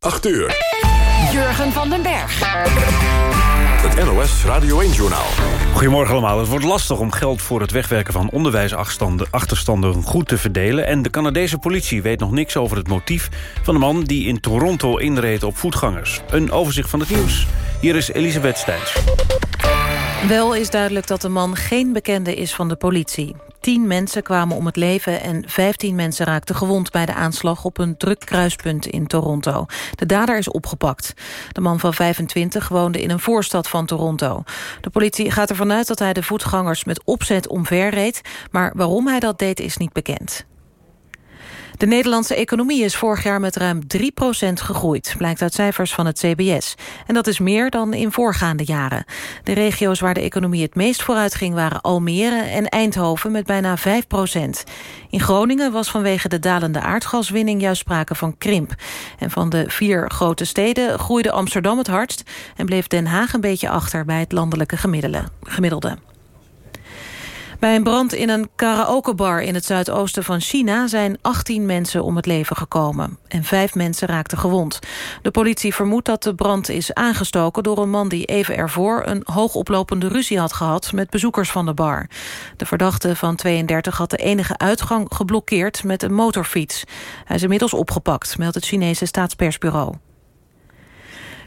8 uur. Jurgen van den Berg. Het NOS Radio 1-journaal. Goedemorgen allemaal. Het wordt lastig om geld voor het wegwerken van onderwijsachterstanden goed te verdelen. En de Canadese politie weet nog niks over het motief van de man die in Toronto inreed op voetgangers. Een overzicht van het nieuws. Hier is Elisabeth Steins. Wel is duidelijk dat de man geen bekende is van de politie. Tien mensen kwamen om het leven en vijftien mensen raakten gewond... bij de aanslag op een druk kruispunt in Toronto. De dader is opgepakt. De man van 25 woonde in een voorstad van Toronto. De politie gaat ervan uit dat hij de voetgangers met opzet omverreed... maar waarom hij dat deed is niet bekend. De Nederlandse economie is vorig jaar met ruim 3% gegroeid... blijkt uit cijfers van het CBS. En dat is meer dan in voorgaande jaren. De regio's waar de economie het meest vooruit ging... waren Almere en Eindhoven met bijna 5% In Groningen was vanwege de dalende aardgaswinning... juist sprake van krimp. En van de vier grote steden groeide Amsterdam het hardst... en bleef Den Haag een beetje achter bij het landelijke gemiddelde. Bij een brand in een karaokebar in het zuidoosten van China... zijn 18 mensen om het leven gekomen. En vijf mensen raakten gewond. De politie vermoedt dat de brand is aangestoken... door een man die even ervoor een hoogoplopende ruzie had gehad... met bezoekers van de bar. De verdachte van 32 had de enige uitgang geblokkeerd met een motorfiets. Hij is inmiddels opgepakt, meldt het Chinese staatspersbureau.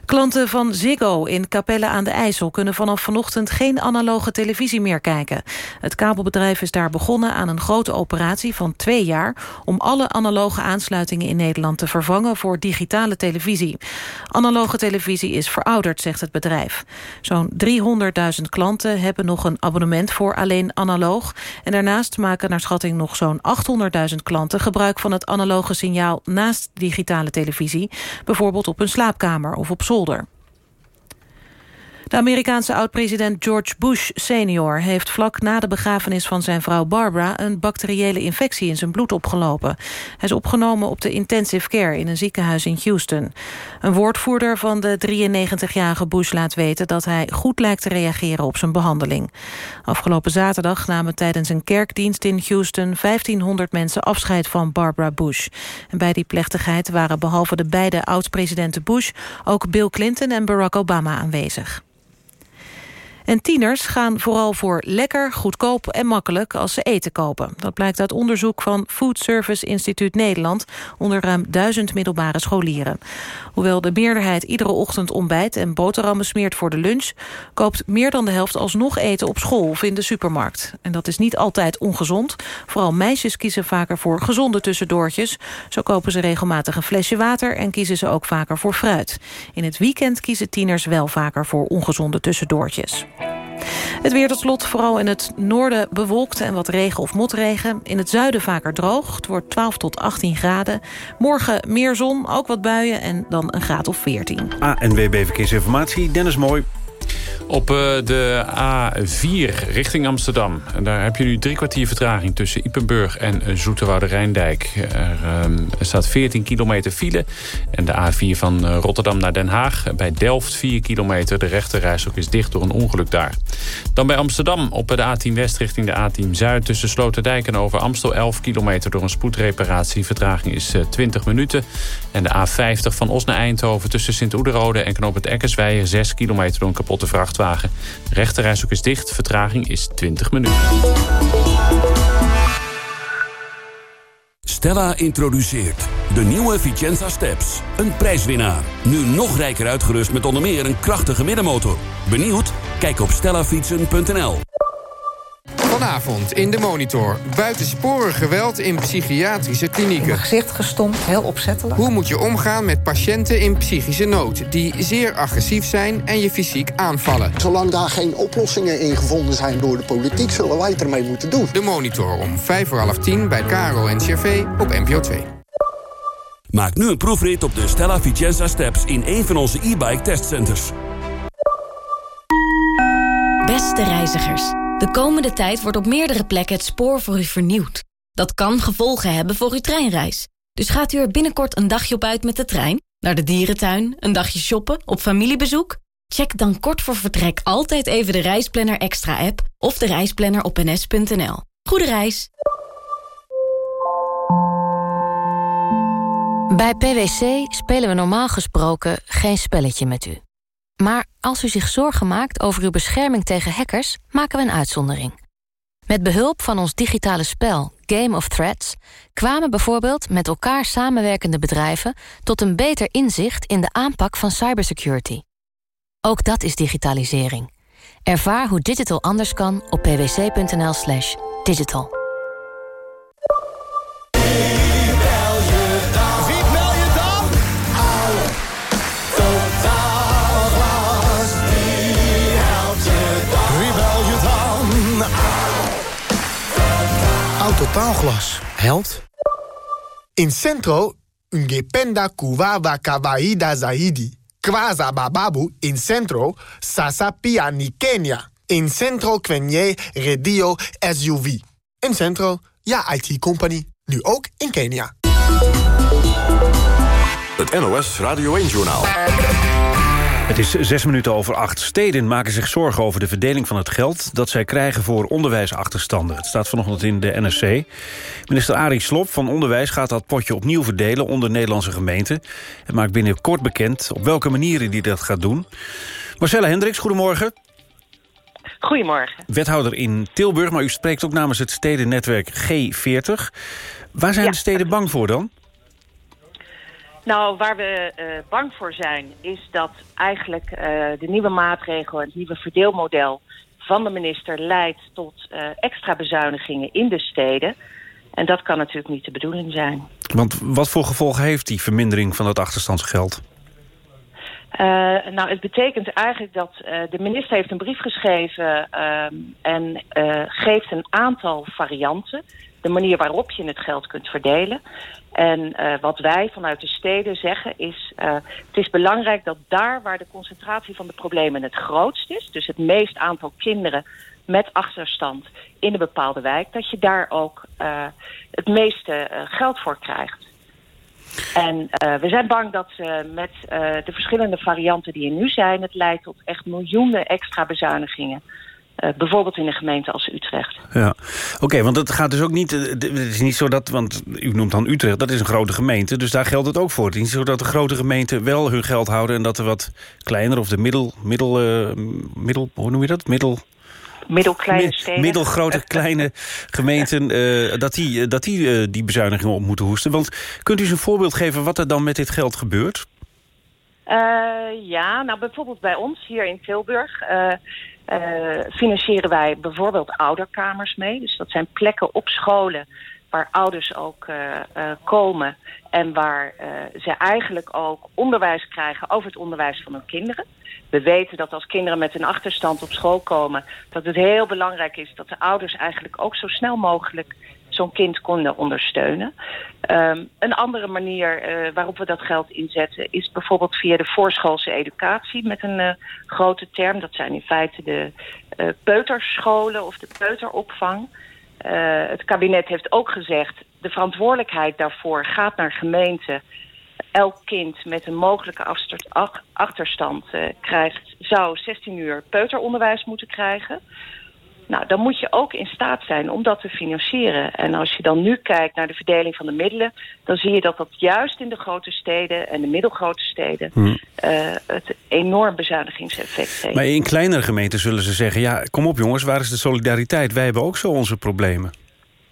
Klanten van Ziggo in Capelle aan de IJssel... kunnen vanaf vanochtend geen analoge televisie meer kijken. Het kabelbedrijf is daar begonnen aan een grote operatie van twee jaar... om alle analoge aansluitingen in Nederland te vervangen voor digitale televisie. Analoge televisie is verouderd, zegt het bedrijf. Zo'n 300.000 klanten hebben nog een abonnement voor alleen analoog. En daarnaast maken naar schatting nog zo'n 800.000 klanten... gebruik van het analoge signaal naast digitale televisie. Bijvoorbeeld op een slaapkamer of op zolder. De Amerikaanse oud-president George Bush senior... heeft vlak na de begrafenis van zijn vrouw Barbara... een bacteriële infectie in zijn bloed opgelopen. Hij is opgenomen op de intensive care in een ziekenhuis in Houston. Een woordvoerder van de 93-jarige Bush laat weten... dat hij goed lijkt te reageren op zijn behandeling. Afgelopen zaterdag namen tijdens een kerkdienst in Houston... 1500 mensen afscheid van Barbara Bush. En bij die plechtigheid waren behalve de beide oud-presidenten Bush... ook Bill Clinton en Barack Obama aanwezig. En tieners gaan vooral voor lekker, goedkoop en makkelijk als ze eten kopen. Dat blijkt uit onderzoek van Food Service Instituut Nederland... onder ruim duizend middelbare scholieren. Hoewel de meerderheid iedere ochtend ontbijt en boterhammen smeert voor de lunch... koopt meer dan de helft alsnog eten op school of in de supermarkt. En dat is niet altijd ongezond. Vooral meisjes kiezen vaker voor gezonde tussendoortjes. Zo kopen ze regelmatig een flesje water en kiezen ze ook vaker voor fruit. In het weekend kiezen tieners wel vaker voor ongezonde tussendoortjes. Het weer tot slot, vooral in het noorden bewolkt en wat regen of motregen. In het zuiden vaker droog, het wordt 12 tot 18 graden. Morgen meer zon, ook wat buien en dan een graad of 14. ANWB Verkeersinformatie, Dennis Mooi. Op eh, de A4 richting Amsterdam. Daar heb je nu drie kwartier vertraging tussen Ipenburg en Zoeterwoude Rijndijk. Er, ehm, staat 14 kilometer file. En de A4 van eh, Rotterdam naar Den Haag. Bij Delft 4 kilometer. De rechterrijstrook is dicht door een ongeluk daar. Dan bij Amsterdam op de A10 West richting de A10 Zuid. Tussen Sloterdijk en over Amstel 11 kilometer door een spoedreparatie. Vertraging is 20 eh, minuten. En de A50 van Os naar Eindhoven tussen Sint-Oederode en Knoop het Eckersweijer 6 kilometer door een kapotte vrachtwagen. Is dicht, vertraging is 20 minuten. Stella introduceert de nieuwe Vicenza Steps. Een prijswinnaar. Nu nog rijker uitgerust met onder meer een krachtige middenmotor. Benieuwd? Kijk op stellafietsen.nl. Vanavond in de Monitor. Buitensporig geweld in psychiatrische klinieken. Mijn gezicht gestompt, heel opzettelijk. Hoe moet je omgaan met patiënten in psychische nood... die zeer agressief zijn en je fysiek aanvallen? Zolang daar geen oplossingen in gevonden zijn door de politiek... zullen wij het ermee moeten doen. De Monitor om vijf voor half tien bij Caro en CV op NPO 2. Maak nu een proefrit op de Stella Vicenza Steps... in een van onze e-bike testcenters. Beste reizigers... De komende tijd wordt op meerdere plekken het spoor voor u vernieuwd. Dat kan gevolgen hebben voor uw treinreis. Dus gaat u er binnenkort een dagje op uit met de trein? Naar de dierentuin? Een dagje shoppen? Op familiebezoek? Check dan kort voor vertrek altijd even de Reisplanner Extra app... of de reisplanner op ns.nl. Goede reis! Bij PwC spelen we normaal gesproken geen spelletje met u. Maar als u zich zorgen maakt over uw bescherming tegen hackers... maken we een uitzondering. Met behulp van ons digitale spel Game of Threats... kwamen bijvoorbeeld met elkaar samenwerkende bedrijven... tot een beter inzicht in de aanpak van cybersecurity. Ook dat is digitalisering. Ervaar hoe digital anders kan op pwc.nl Totaalglas helpt. In Centro, ungependa kuwawa kawaida zaidi. Kwaza bababu in Centro, sasa pia ni Kenya. In Centro kwenye radio SUV. In Centro, ja IT-company. Nu ook in Kenia. Het NOS Radio 1-journaal. Het is zes minuten over acht. Steden maken zich zorgen over de verdeling van het geld... dat zij krijgen voor onderwijsachterstanden. Het staat vanochtend in de NRC. Minister Arie Slob van Onderwijs gaat dat potje opnieuw verdelen... onder Nederlandse gemeenten. En maakt binnenkort bekend op welke manieren hij dat gaat doen. Marcella Hendricks, goedemorgen. Goedemorgen. Wethouder in Tilburg, maar u spreekt ook namens het stedennetwerk G40. Waar zijn de steden bang voor dan? Nou, waar we uh, bang voor zijn is dat eigenlijk uh, de nieuwe maatregel... het nieuwe verdeelmodel van de minister leidt tot uh, extra bezuinigingen in de steden. En dat kan natuurlijk niet de bedoeling zijn. Want wat voor gevolgen heeft die vermindering van het achterstandsgeld? nou, het betekent eigenlijk dat de minister heeft een brief geschreven... en geeft een aantal varianten de manier waarop je het geld kunt verdelen. En uh, wat wij vanuit de steden zeggen is... Uh, het is belangrijk dat daar waar de concentratie van de problemen het grootst is... dus het meest aantal kinderen met achterstand in een bepaalde wijk... dat je daar ook uh, het meeste geld voor krijgt. En we zijn bang dat met de verschillende varianten die er nu zijn... het leidt tot echt miljoenen extra bezuinigingen... Uh, bijvoorbeeld in een gemeente als Utrecht. Ja, oké, want het gaat dus ook niet... Het is niet zo dat, want u noemt dan Utrecht, dat is een grote gemeente... dus daar geldt het ook voor. Het is niet zo dat de grote gemeenten wel hun geld houden... en dat er wat kleiner of de middel... middel, uh, middel hoe noem je dat? Middel... Middelkleine steden. Middelgrote kleine gemeenten, uh, dat die, dat die die bezuinigingen op moeten hoesten. Want kunt u eens een voorbeeld geven wat er dan met dit geld gebeurt? Ja, nou bijvoorbeeld bij ons hier in Tilburg... Uh, financieren wij bijvoorbeeld ouderkamers mee. Dus dat zijn plekken op scholen waar ouders ook uh, uh, komen... en waar ze eigenlijk ook onderwijs krijgen over het onderwijs van hun kinderen. We weten dat als kinderen met een achterstand op school komen... dat het heel belangrijk is dat de ouders eigenlijk ook zo snel mogelijk zo'n kind konden ondersteunen. Um, een andere manier uh, waarop we dat geld inzetten... is bijvoorbeeld via de voorschoolse educatie met een uh, grote term. Dat zijn in feite de uh, peuterscholen of de peuteropvang. het kabinet heeft ook gezegd... de verantwoordelijkheid daarvoor gaat naar gemeenten... Elk kind met een mogelijke achterstand krijgt, zou 16 uur peuteronderwijs moeten krijgen. Nou, dan moet je ook in staat zijn om dat te financieren. En als je dan nu kijkt naar de verdeling van de middelen... dan zie je dat dat juist in de grote steden en de middelgrote steden... Hmm. Uh, het enorm bezuinigingseffect heeft. Maar in kleinere gemeenten zullen ze zeggen... ja, kom op jongens, waar is de solidariteit? Wij hebben ook zo onze problemen.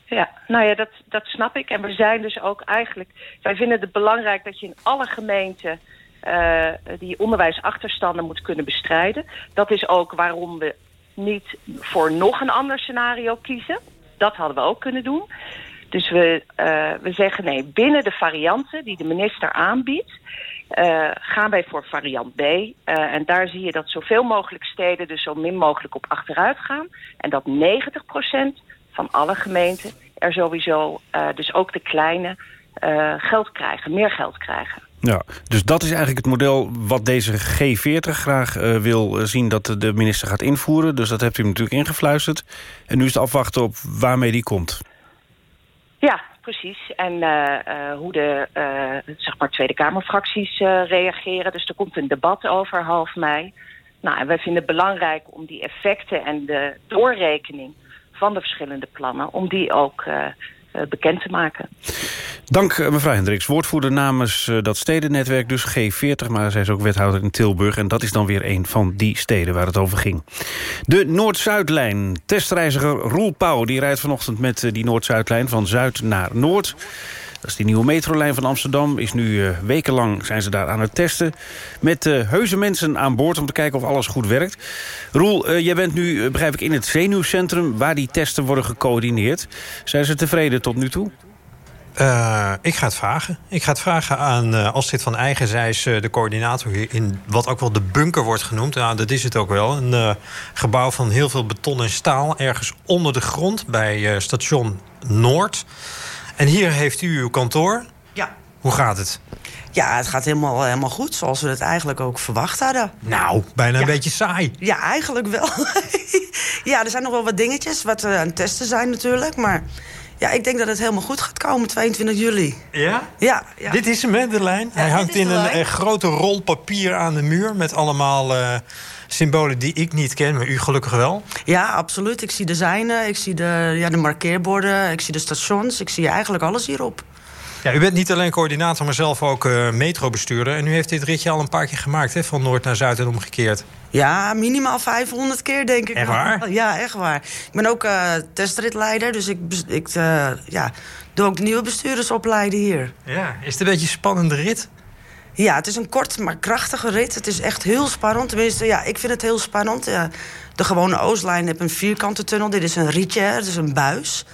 Ja, nou ja, dat, dat snap ik. En we zijn dus ook eigenlijk... Wij vinden het belangrijk dat je in alle gemeenten... Uh, die onderwijsachterstanden moet kunnen bestrijden. Dat is ook waarom we niet voor nog een ander scenario kiezen. Dat hadden we ook kunnen doen. Dus we, uh, we zeggen nee, binnen de varianten die de minister aanbiedt... Uh, gaan wij voor variant B. Uh, en daar zie je dat zoveel mogelijk steden dus zo min mogelijk op achteruit gaan. En dat 90% van alle gemeenten er sowieso, dus ook de kleine, geld krijgen, meer geld krijgen. Ja, dus dat is eigenlijk het model wat deze G40 graag uh, wil eh, zien dat de minister gaat invoeren. Dus dat hebt u natuurlijk ingefluisterd. En nu is het afwachten op waarmee die komt. Ja, precies. En uh, hoe de zeg maar Tweede Kamerfracties reageren. Dus er komt een debat over half mei. Nou, en wij vinden het belangrijk om die effecten en de doorrekening van de verschillende plannen... om die ook bekend te maken. Dank mevrouw Hendricks, woordvoerder namens dat stedennetwerk, dus G40... maar zij is ook wethouder in Tilburg en dat is dan weer een van die steden waar het over ging. De Noord-Zuidlijn. Testreiziger Roel Pauw die rijdt vanochtend met die Noord-Zuidlijn van Zuid naar Noord... Dat is die nieuwe metrolijn van Amsterdam. Is nu uh, wekenlang zijn ze daar aan het testen. Met uh, heuse mensen aan boord om te kijken of alles goed werkt. Roel, uh, jij bent nu, begrijp ik, in het zenuwcentrum... waar die testen worden gecoördineerd. Zijn ze tevreden tot nu toe? Ik ga het vragen. Ik ga het vragen aan uh, Astrid van Eigenzijs, uh, de coördinator hier... in wat ook wel de bunker wordt genoemd. Nou, dat is het ook wel. Een gebouw van heel veel beton en staal... ergens onder de grond bij station Noord. En hier heeft u uw kantoor. Ja. Hoe gaat het? Ja, het gaat helemaal, helemaal goed, zoals we het eigenlijk ook verwacht hadden. Nou, bijna een beetje saai. Ja, eigenlijk wel. ja, er zijn nog wel wat dingetjes wat aan het testen zijn natuurlijk. Maar ja, ik denk dat het helemaal goed gaat komen, 22 juli. Ja? Ja. ja. Dit is hem, hè, de lijn? Ja, Hij hangt in een, een, grote rol papier aan de muur... met allemaal uh, symbolen die ik niet ken, maar u gelukkig wel. Ja, absoluut. Ik zie de zijnen, ik zie de, ja, de markeerborden... ik zie de stations, ik zie eigenlijk alles hierop. Ja, u bent niet alleen coördinator, maar zelf ook uh, metrobestuurder. En u heeft dit ritje al een paar keer gemaakt, hè? Van Noord naar Zuid en omgekeerd. Ja, minimaal 500 keer, denk ik. Echt waar? Ja, echt waar. Ik ben ook uh, testritleider, dus ik, ik uh, ja, doe ook de nieuwe bestuurders opleiden hier. Ja, is het een beetje een spannende rit? Ja, het is een kort, maar krachtige rit. Het is echt heel spannend. Tenminste, ja, ik vind het heel spannend. De gewone Oostlijn heeft een vierkante tunnel. Dit is een rietje, het is een buis.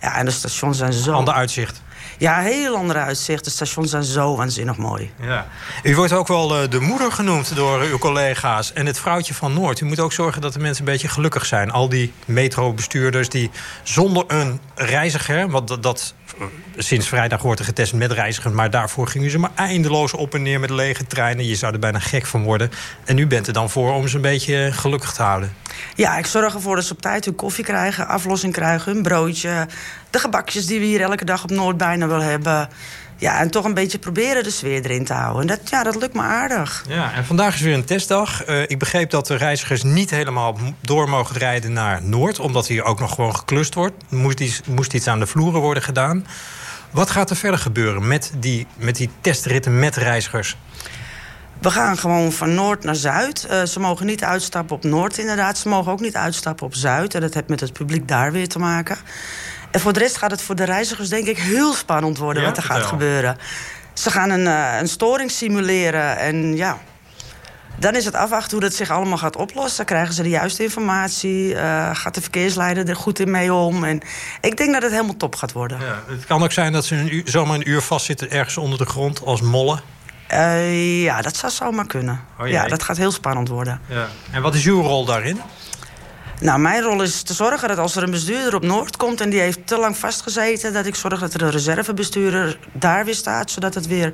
Ja, en de stations zijn zo... Ander uitzicht. Ja, heel ander uitzicht. De stations zijn zo waanzinnig mooi. Ja. U wordt ook wel de moeder genoemd door uw collega's. En het vrouwtje van Noord. U moet ook zorgen dat de mensen een beetje gelukkig zijn. Al die metrobestuurders die zonder een reiziger... want dat, dat sinds vrijdag wordt er getest met reizigers... maar daarvoor gingen ze maar eindeloos op en neer met lege treinen. Je zou er bijna gek van worden. En nu bent er dan voor om ze een beetje gelukkig te houden. Ja, ik zorg ervoor dat ze op tijd hun koffie krijgen, aflossing krijgen, hun broodje. De gebakjes die we hier elke dag op Noord bijna wel hebben. Ja, en toch een beetje proberen de sfeer erin te houden. En dat, ja, dat lukt me aardig. Ja, en vandaag is weer een testdag. Uh, ik begreep dat de reizigers niet helemaal door mogen rijden naar Noord... omdat hier ook nog gewoon geklust wordt. Moest iets, moest iets aan de vloeren worden gedaan. Wat gaat er verder gebeuren met die, met die testritten met reizigers? We gaan gewoon van Noord naar Zuid. Uh, ze mogen niet uitstappen op Noord inderdaad. Ze mogen ook niet uitstappen op Zuid. En dat heeft met het publiek daar weer te maken. En voor de rest gaat het voor de reizigers denk ik heel spannend worden... Ja, wat er gaat gebeuren. Ze gaan een, uh, een storing simuleren en ja... Dan is het afwachten hoe dat zich allemaal gaat oplossen. Krijgen ze de juiste informatie? Uh, gaat de verkeersleider er goed in mee om? En ik denk dat het helemaal top gaat worden. Ja, het kan ook zijn dat ze een uur, zomaar een uur vastzitten ergens onder de grond als mollen. Uh, ja, dat zou zomaar kunnen. Oh, ja, dat gaat heel spannend worden. Ja. En wat is uw rol daarin? Nou, mijn rol is te zorgen dat als er een bestuurder op Noord komt... en die heeft te lang vastgezeten... dat ik zorg dat er een reservebestuurder daar weer staat... zodat het weer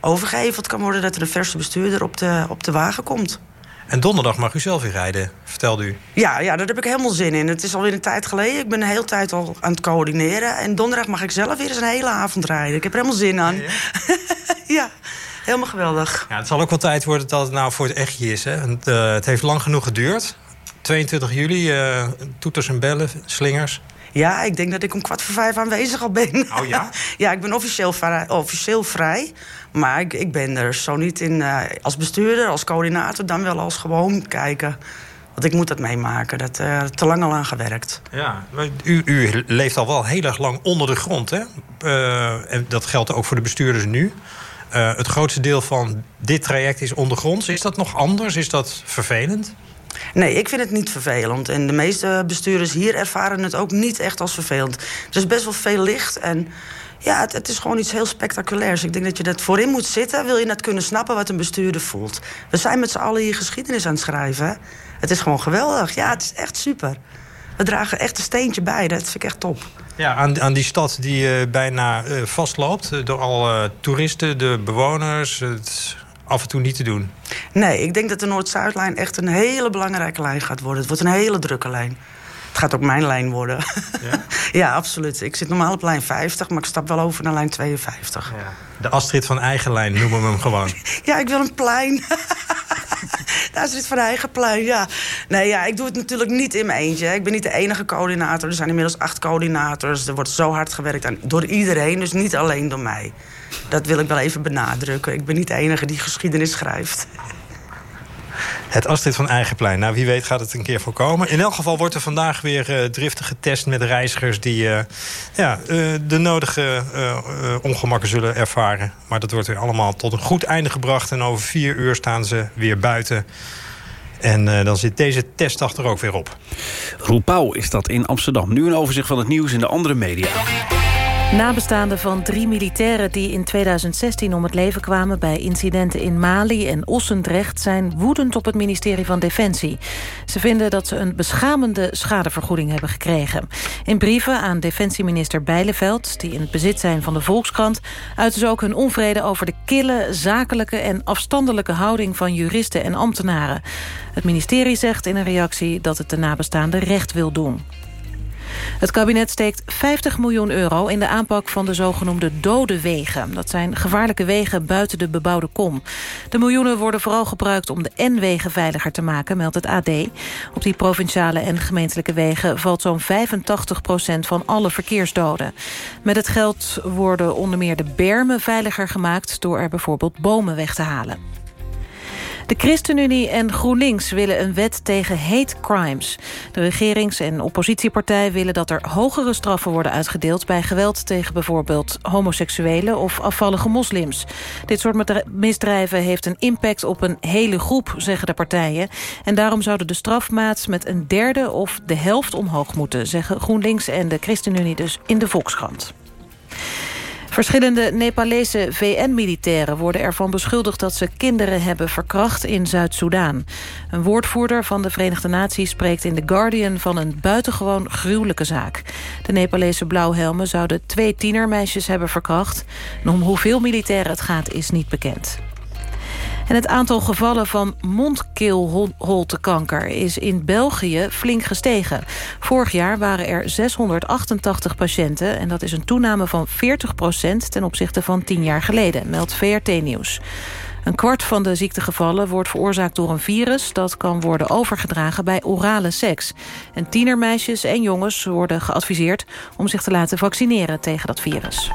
overgeheveld kan worden... dat er een verse bestuurder op de, op de wagen komt. En donderdag mag u zelf weer rijden, vertelde u. Ja, ja, daar heb ik helemaal zin in. Het is alweer een tijd geleden. Ik ben de hele tijd al aan het coördineren. En donderdag mag ik zelf weer eens een hele avond rijden. Ik heb er helemaal zin aan. Ja, ja. ja. Helemaal geweldig. Ja, het zal ook wel tijd worden dat het nou voor het echtje is. Hè? Want, uh, het heeft lang genoeg geduurd. 22 juli, uh, toeters en bellen, slingers. Ja, ik denk dat ik om kwart voor vijf aanwezig al ben. Oh ja? ja, ik ben officieel vrij. Officieel vrij maar ik, ik, ben er zo niet in uh, als bestuurder, als coördinator... dan wel als gewoon kijken. Want ik moet dat meemaken. Dat uh, te lang al aan gewerkt. Ja, u, u leeft al wel heel erg lang onder de grond, hè? Uh, en dat geldt ook voor de bestuurders nu. Het grootste deel van dit traject is ondergronds. Is dat nog anders? Is dat vervelend? Nee, ik vind het niet vervelend. En de meeste bestuurders hier ervaren het ook niet echt als vervelend. Er is best wel veel licht en ja, het, het, is gewoon iets heel spectaculairs. Ik denk dat je dat voorin moet zitten, wil je net kunnen snappen wat een bestuurder voelt. We zijn met z'n allen hier geschiedenis aan het schrijven. Het is gewoon geweldig. Ja, het is echt super. We dragen echt een steentje bij, dat vind ik echt top. Ja, aan, aan die stad die uh, bijna uh, vastloopt door alle toeristen, de bewoners. Het af en toe niet te doen. Nee, ik denk dat de Noord-Zuidlijn echt een hele belangrijke lijn gaat worden. Het wordt een hele drukke lijn. Het gaat ook mijn lijn worden. Ja? ja, absoluut. Ik zit normaal op lijn 50, maar ik stap wel over naar lijn 52. Ja. De Astrid van eigen lijn noemen we hem gewoon. ja, ik wil een plein. Daar zit Van Eigenplein, ja. Nee, ja, ik doe het natuurlijk niet in mijn eentje. Ik ben niet de enige coördinator. Er zijn inmiddels acht coördinators. Er wordt zo hard gewerkt aan, door iedereen, dus niet alleen door mij. Dat wil ik wel even benadrukken. Ik ben niet de enige die geschiedenis schrijft. Het Astrid van Eigenplein. Nou, wie weet gaat het een keer voorkomen. In elk geval wordt er vandaag weer uh, driftig getest met reizigers... die uh, ja, uh, de nodige ongemakken zullen ervaren. Maar dat wordt weer allemaal tot een goed einde gebracht. En over vier uur staan ze weer buiten... En dan zit deze testdag er ook weer op. Roel Pauw is dat in Amsterdam. Nu een overzicht van het nieuws in de andere media. Nabestaanden van drie militairen die in 2016 om het leven kwamen... bij incidenten in Mali en Ossendrecht... zijn woedend op het ministerie van Defensie. Ze vinden dat ze een beschamende schadevergoeding hebben gekregen. In brieven aan defensieminister Bijleveld... die in het bezit zijn van de Volkskrant... uiten ze ook hun onvrede over de kille, zakelijke... en afstandelijke houding van juristen en ambtenaren. Het ministerie zegt in een reactie dat het de nabestaanden recht wil doen. Het kabinet steekt 50 miljoen euro in de aanpak van de zogenoemde dode wegen. Dat zijn gevaarlijke wegen buiten de bebouwde kom. De miljoenen worden vooral gebruikt om de N-wegen veiliger te maken, meldt het AD. Op die provinciale en gemeentelijke wegen valt zo'n 85% van alle verkeersdoden. Met het geld worden onder meer de bermen veiliger gemaakt... door er bijvoorbeeld bomen weg te halen. De ChristenUnie en GroenLinks willen een wet tegen hate crimes. De regerings- en oppositiepartij willen dat er hogere straffen worden uitgedeeld... bij geweld tegen bijvoorbeeld homoseksuelen of afvallige moslims. Dit soort misdrijven heeft een impact op een hele groep, zeggen de partijen. En daarom zouden de strafmaats met een derde of de helft omhoog moeten... zeggen GroenLinks en de ChristenUnie dus in de Volkskrant. Verschillende Nepalese VN-militairen worden ervan beschuldigd... dat ze kinderen hebben verkracht in Zuid-Soedan. Een woordvoerder van de Verenigde Naties spreekt in The Guardian... van een buitengewoon gruwelijke zaak. De Nepalese blauwhelmen zouden twee tienermeisjes hebben verkracht. En om hoeveel militairen het gaat is niet bekend. En het aantal gevallen van mondkeelholtekanker is in België flink gestegen. Vorig jaar waren er 688 patiënten... en dat is een toename van 40% ten opzichte van 10 jaar geleden, meldt VRT Nieuws. Een kwart van de ziektegevallen wordt veroorzaakt door een virus... dat kan worden overgedragen bij orale seks. En tienermeisjes en jongens worden geadviseerd... om zich te laten vaccineren tegen dat virus.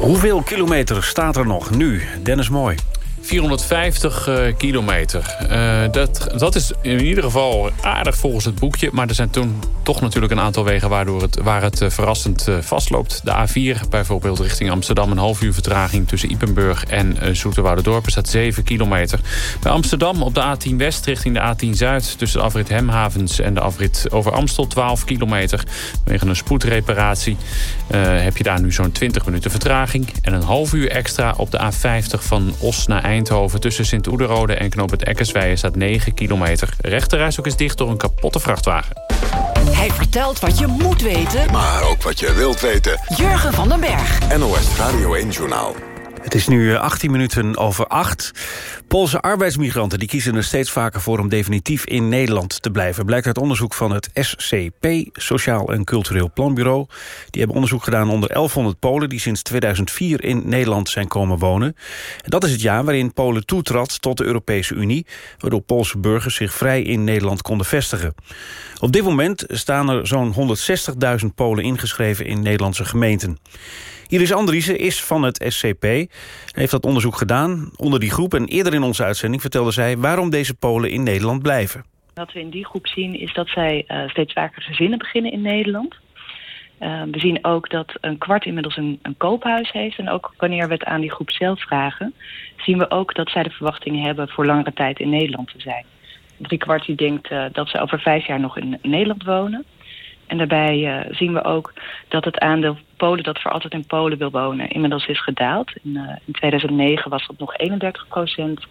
Hoeveel kilometer staat er nog nu? Dennis Mooi. 450 uh, kilometer. Uh, dat, dat is in ieder geval aardig volgens het boekje. Maar er zijn toen toch natuurlijk een aantal wegen waardoor het, waar het uh, verrassend vastloopt. De A4 bijvoorbeeld richting Amsterdam. Een half uur vertraging tussen Ipenburg en Zoeterwoude Er staat 7 kilometer. Bij Amsterdam op de A10 West richting de A10 Zuid. Tussen de afrit Hemhavens en de afrit over Amstel 12 kilometer. Vanwege een spoedreparatie heb je daar nu zo'n 20 minuten vertraging. En een half uur extra op de A50 van Os naar Eindhoven Eindhoven. Tussen Sint-Oederode en Knoop het Eckersweijen staat 9 kilometer. Rechterreis ook is dicht door een kapotte vrachtwagen. Hij vertelt wat je moet weten. Maar ook wat je wilt weten. Jurgen van den Berg. NOS Radio 1 Journaal. Het is nu 18 eh, minuten over 8. Poolse arbeidsmigranten die kiezen er steeds vaker voor... om definitief in Nederland te blijven. Blijkt uit onderzoek van het SCP, Sociaal en Cultureel Planbureau. Die hebben onderzoek gedaan onder 1100 Polen... die sinds 2004 in Nederland zijn komen wonen. En dat is het jaar waarin Polen toetrad tot de Europese Unie... waardoor Poolse burgers zich vrij in Nederland konden vestigen. Op dit moment staan er zo'n 160.000 Polen ingeschreven in Nederlandse gemeenten. Iris Andriessen is van het SCP. heeft dat onderzoek gedaan onder die groep. En eerder in onze uitzending vertelde zij waarom deze Polen in Nederland blijven. Wat we in die groep zien is dat zij uh, steeds vaker gezinnen beginnen in Nederland. Uh, we zien ook dat een kwart inmiddels een, een, koophuis heeft. En ook wanneer we het aan die groep zelf vragen... zien we ook dat zij de verwachting hebben voor langere tijd in Nederland te zijn. Drie kwart die denkt uh, dat ze over vijf jaar nog in Nederland wonen. En daarbij zien we ook dat het aandeel Polen dat voor altijd in Polen wil wonen inmiddels is gedaald. In, uh, in 2009 was dat nog 31 procent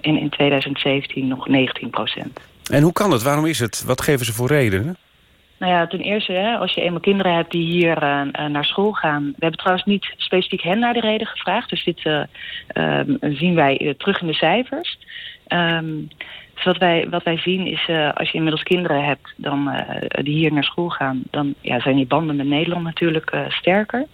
en in 2017 nog 19 procent. En hoe kan het? Waarom is het? Wat geven ze voor redenen? Nou ja, ten eerste, hè, als je eenmaal kinderen hebt die hier uh, naar school gaan... We hebben trouwens niet specifiek hen naar de reden gevraagd. Dus dit uh, zien wij terug in de cijfers. Um, dus wat wij, wat wij zien is, uh, als je inmiddels kinderen hebt dan, uh, die hier naar school gaan... dan ja, zijn die banden met Nederland natuurlijk uh, sterker.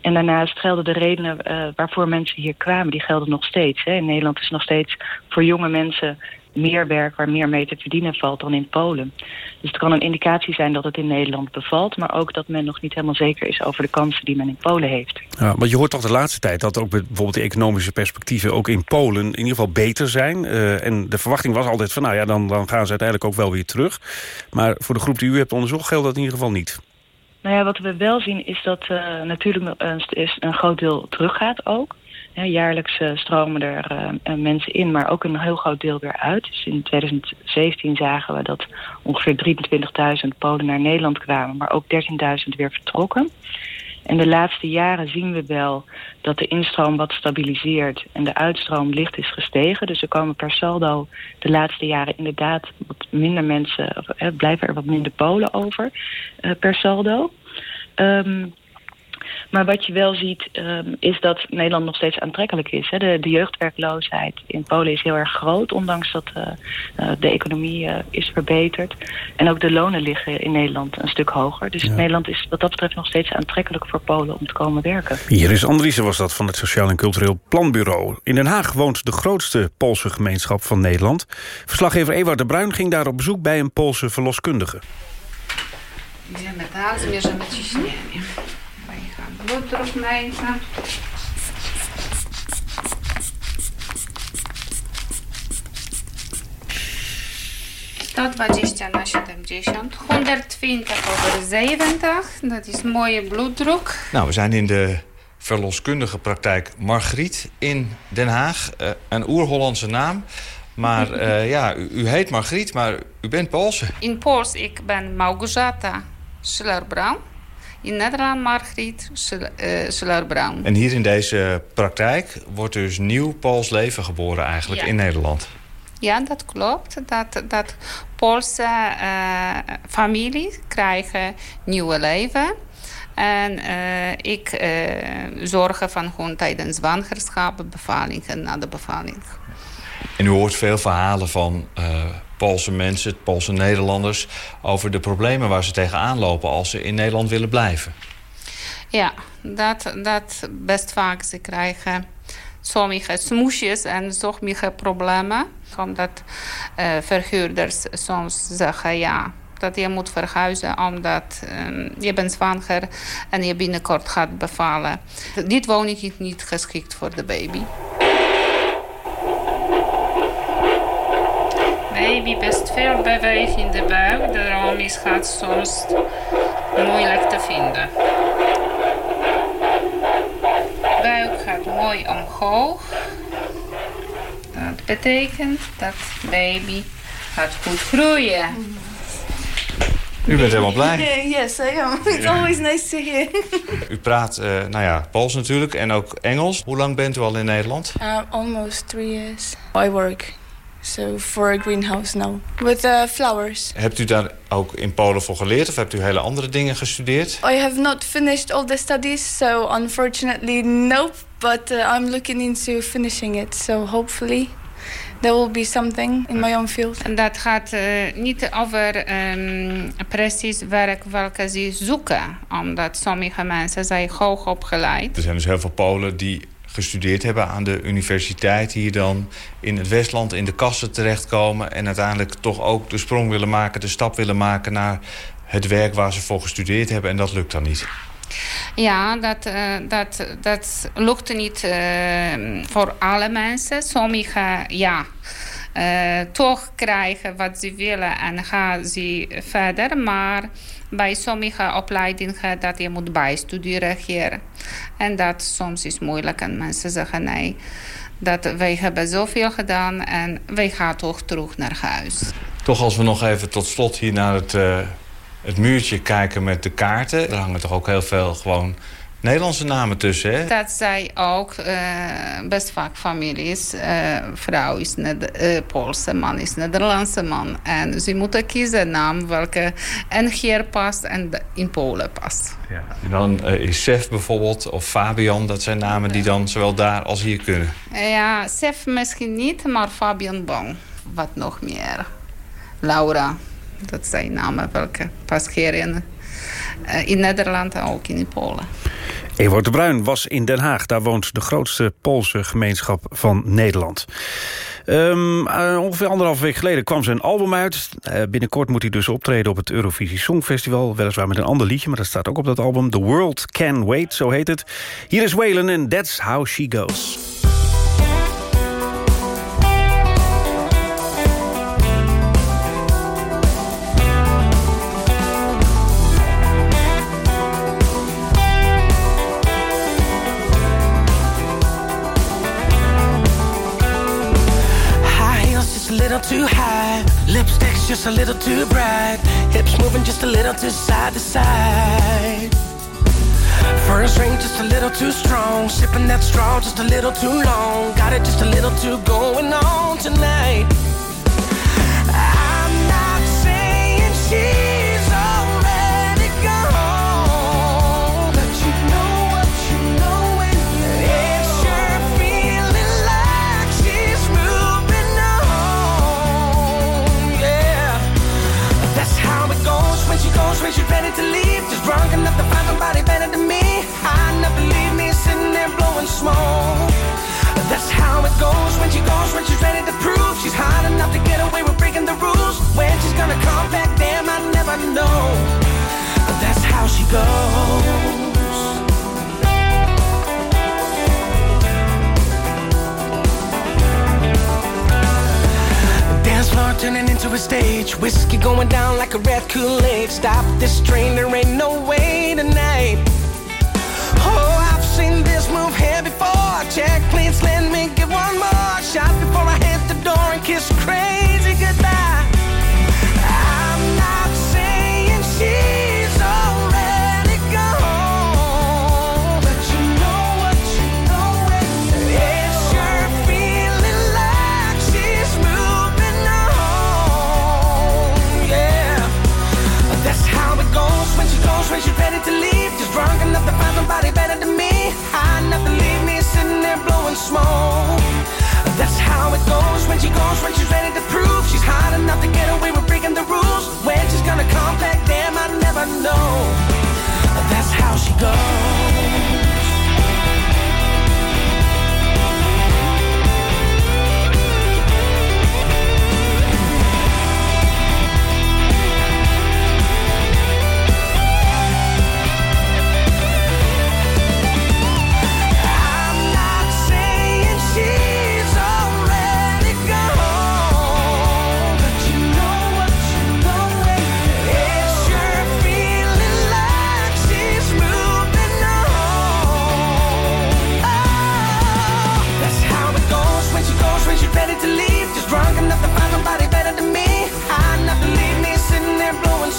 En daarnaast gelden de redenen waarvoor mensen hier kwamen, die gelden nog steeds. Hè. In Nederland is nog steeds voor jonge mensen meer werk waar meer mee te verdienen valt dan in Polen. Dus het kan een indicatie zijn dat het in Nederland bevalt... maar ook dat men nog niet helemaal zeker is over de kansen die men in Polen heeft. Ja, want je hoort toch de laatste tijd dat ook bijvoorbeeld de economische perspectieven... ook in Polen in ieder geval beter zijn. Uh, en de verwachting was altijd van, nou ja, dan, dan gaan ze uiteindelijk ook wel weer terug. Maar voor de groep die u hebt onderzocht geldt dat in ieder geval niet. Nou ja, wat we wel zien is dat uh, natuurlijk een, een groot deel teruggaat ook. Ja, jaarlijks uh, stromen er uh, mensen in, maar ook een heel groot deel weer uit. Dus in 2017 zagen we dat ongeveer 23.000 Polen naar Nederland kwamen, maar ook 13.000 weer vertrokken. En de laatste jaren zien we wel dat de instroom wat stabiliseert en de uitstroom licht is gestegen. Dus er komen per saldo de laatste jaren inderdaad wat minder mensen, of, eh, blijven er wat minder Polen over uh, per saldo. Um, maar wat je wel ziet um, is dat Nederland nog steeds aantrekkelijk is. Hè. De, de, jeugdwerkloosheid in Polen is heel erg groot, ondanks dat uh, uh, de economie uh, is verbeterd. En ook de lonen liggen in Nederland een stuk hoger. Dus ja. Nederland is wat dat betreft nog steeds aantrekkelijk voor Polen om te komen werken. Hier is Andriessen was dat van het Sociaal en Cultureel Planbureau. In Den Haag woont de grootste Poolse gemeenschap van Nederland. Verslaggever Ewart de Bruin ging daar op bezoek bij een Poolse verloskundige. Idziemy tak, zmierzymy ciśnienie. Bloeddruk meten. na 70, 120 over 70, dat is mooie bloeddruk. Nou, we zijn in de verloskundige praktijk Margriet in Den Haag. Uh, een oer-Hollandse naam. Maar uh, ja, u, u, heet Margriet, maar u bent Poolse. In Pools, ik ben Małgorzata Schiller-Brown. In Nederland Margriet Schiller-Brown. En hier in deze praktijk wordt dus nieuw Pools leven geboren eigenlijk ja. in Nederland. Ja, dat klopt. Dat, dat Poolse uh, families krijgen nieuwe leven. En uh, ik uh, zorg van gewoon tijdens zwangerschap, bevalling en na de bevalling. En u hoort veel verhalen van Poolse mensen, Poolse Nederlanders... over de problemen waar ze tegenaan lopen als ze in Nederland willen blijven. Ja, dat, dat best vaak. Ze krijgen sommige smoesjes en sommige problemen. Omdat uh, verhuurders soms zeggen... ja, dat je moet verhuizen omdat um, je bent zwanger en je binnenkort gaat bevallen. Dit woning is niet geschikt voor de baby. baby best veel beweegt in de buik. Daarom is het soms moeilijk te vinden. Buik gaat mooi omhoog. Dat betekent dat baby gaat goed groeien. U bent helemaal blij. Yes, I am. It's always nice to hear. U praat, uh, nou ja, Pools natuurlijk en ook Engels. Hoe lang bent u al in Nederland? Uh, almost three years. I work So for a greenhouse now. With uh, flowers. Hebt u daar ook in Polen voor geleerd of hebt u hele andere dingen gestudeerd? I have not finished all the studies, so unfortunately nope. But uh, I'm looking into finishing it, so hopefully there will be something in my own field. En dat gaat uh, niet over um, precies werk welke ze zoeken. Omdat sommige mensen zijn hoog opgeleid. Er zijn dus heel veel Polen die gestudeerd hebben aan de universiteit... hier dan in het Westland in de kassen terechtkomen... en uiteindelijk toch ook de sprong willen maken, de stap willen maken... naar het werk waar ze voor gestudeerd hebben en dat lukt dan niet. Ja, dat, uh, dat, dat lukt niet uh, voor alle mensen. Sommigen, ja, uh, toch krijgen wat ze willen en gaan ze verder. Maar bij sommige opleidingen dat je moet bijstuderen hier. En dat soms is moeilijk en mensen zeggen nee. Dat wij hebben zoveel gedaan en wij gaan toch terug naar huis. Toch als we nog even tot slot hier naar het, uh, het muurtje kijken met de kaarten. Er hangen toch ook heel veel gewoon Nederlandse namen tussen, hè? Dat zij ook uh, best vaak families. Uh, vrouw is net, uh, Poolse, man is Nederlandse man. En ze moeten kiezen naam welke en hier past en in Polen past. Ja. En dan is Sef bijvoorbeeld of Fabian, dat zijn namen die dan zowel daar als hier kunnen. Ja, Sef misschien niet, maar Fabian Bon. Wat nog meer? Laura, dat zijn namen welke pas hier in, in Nederland en ook in Polen. Ewout de Bruin was in Den Haag. Daar woont de grootste Poolse gemeenschap van Nederland. Um, uh, ongeveer anderhalf week geleden kwam zijn album uit. Uh, binnenkort moet hij dus optreden op het Eurovisie Songfestival. Weliswaar met een ander liedje, maar dat staat ook op dat album. The World Can Wait, zo heet het. Hier is Waylon en That's How She Goes. Just a little too bright. Hips moving just a little too side to side. First ring just a little too strong. Sipping that straw just a little too long. Got it just a little too going on tonight. She's ready to leave. Just drunk enough to find somebody better than me. Enough to leave me sitting there blowing smoke. That's how it goes when she goes, when she's ready to prove she's hot enough to get away with breaking the rules. When she's gonna come back, damn, I never know. That's how she goes. Turning into a stage. Whiskey going down like a red Kool-Aid. Stop this train, there ain't no way tonight. Oh, I've seen this move here before. Check, please let me get one more shot before I hit the door and kiss crazy to leave. Just drunk enough to find somebody better than me. High enough to leave me sitting there blowing smoke. That's how it goes when she goes, when she's ready to prove she's hot enough to get away with breaking the rules. When she's gonna come back, damn, I never know. That's how she goes.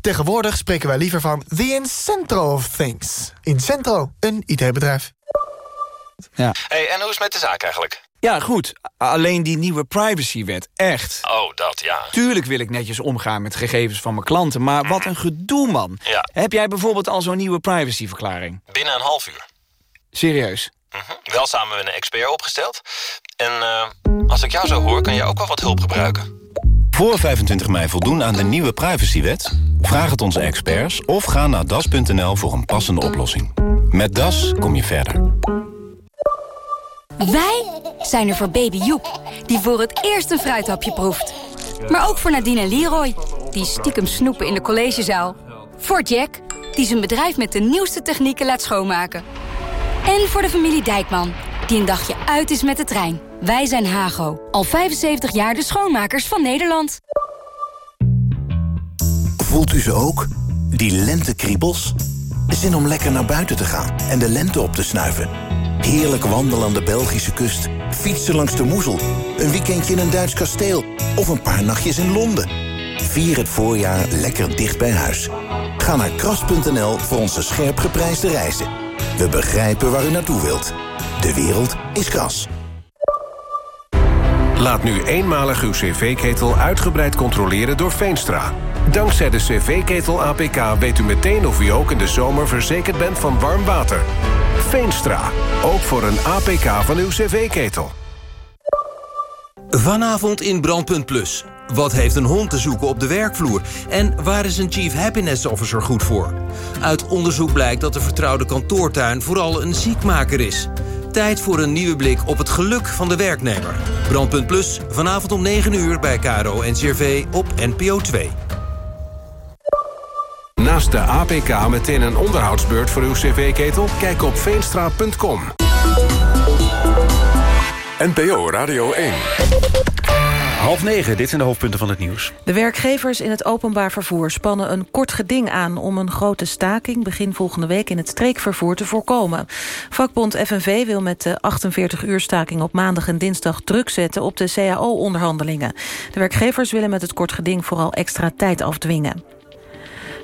Tegenwoordig spreken wij liever van the Incentro of Things. Incentro, een IT-bedrijf. Ja. Hey, en hoe is het met de zaak eigenlijk? Ja, goed. Alleen die nieuwe privacywet, echt. Oh, dat, ja. Tuurlijk wil ik netjes omgaan met gegevens van mijn klanten... maar wat een gedoe, man. Ja. Heb jij bijvoorbeeld al zo'n nieuwe privacyverklaring? Binnen een half uur. Serieus? Mhm. Wel samen met een expert opgesteld. En uh, als ik jou zo hoor, kan je ook wel wat hulp gebruiken. Voor 25 mei voldoen aan de nieuwe privacywet? Vraag het onze experts of ga naar das.nl voor een passende oplossing. Met Das kom je verder. Wij zijn er voor baby Joep, die voor het eerst een fruithapje proeft. Maar ook voor Nadine en Leroy, die stiekem snoepen in de collegezaal. Voor Jack, die zijn bedrijf met de nieuwste technieken laat schoonmaken. En voor de familie Dijkman, die een dagje uit is met de trein. Wij zijn Hago, al 75 jaar de schoonmakers van Nederland. Voelt u ze ook? Die lentekriebels? Zin om lekker naar buiten te gaan en de lente op te snuiven. Heerlijk wandelen aan de Belgische kust. Fietsen langs de Moezel. Een weekendje in een Duits kasteel. Of een paar nachtjes in Londen. Vier het voorjaar lekker dicht bij huis. Ga naar kras.nl voor onze scherp geprijsde reizen. We begrijpen waar u naartoe wilt. De wereld is kras. Laat nu eenmalig uw cv-ketel uitgebreid controleren door Veenstra. Dankzij de cv-ketel APK weet u meteen of u ook in de zomer verzekerd bent van warm water. Veenstra, ook voor een APK van uw cv-ketel. Vanavond in Brandpunt Plus. Wat heeft een hond te zoeken op de werkvloer? En waar is een Chief Happiness Officer goed voor? Uit onderzoek blijkt dat de vertrouwde kantoortuin vooral een ziekmaker is. Tijd voor een nieuwe blik op het geluk van de werknemer. Brandpunt Plus, vanavond om 9 uur bij KRO NCRV op NPO 2. Naast de APK meteen een onderhoudsbeurt voor uw cv-ketel? Kijk op veenstra.com. NPO Radio 1. Half negen, dit zijn de hoofdpunten van het nieuws. De werkgevers in het openbaar vervoer spannen een kort geding aan... om een grote staking begin volgende week in het streekvervoer te voorkomen. Vakbond FNV wil met de 48-uur staking op maandag en dinsdag druk zetten... op de CAO-onderhandelingen. De werkgevers willen met het kort geding vooral extra tijd afdwingen.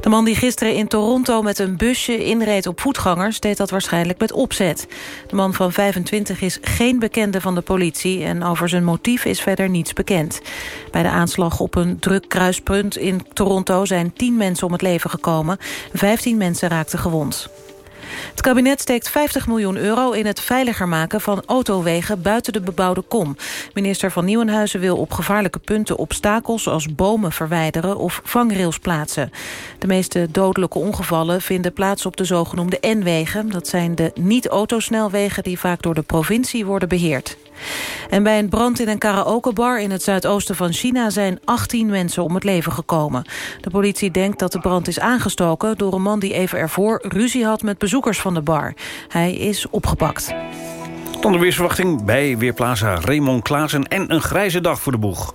De man die gisteren in Toronto met een busje inreed op voetgangers... deed dat waarschijnlijk met opzet. De man van 25 is geen bekende van de politie... en over zijn motief is verder niets bekend. Bij de aanslag op een druk kruispunt in Toronto... zijn 10 mensen om het leven gekomen. 15 mensen raakten gewond. Het kabinet steekt 50 miljoen euro in het veiliger maken van autowegen buiten de bebouwde kom. Minister van Nieuwenhuizen wil op gevaarlijke punten obstakels als bomen verwijderen of vangrails plaatsen. De meeste dodelijke ongevallen vinden plaats op de zogenoemde N-wegen. Dat zijn de niet-autosnelwegen die vaak door de provincie worden beheerd. En bij een brand in een karaokebar in het zuidoosten van China... zijn 18 mensen om het leven gekomen. De politie denkt dat de brand is aangestoken... door een man die even ervoor ruzie had met bezoekers van de bar. Hij is opgepakt. Dan de weersverwachting bij Weerplaza Raymond Klaassen... en een grijze dag voor de boeg.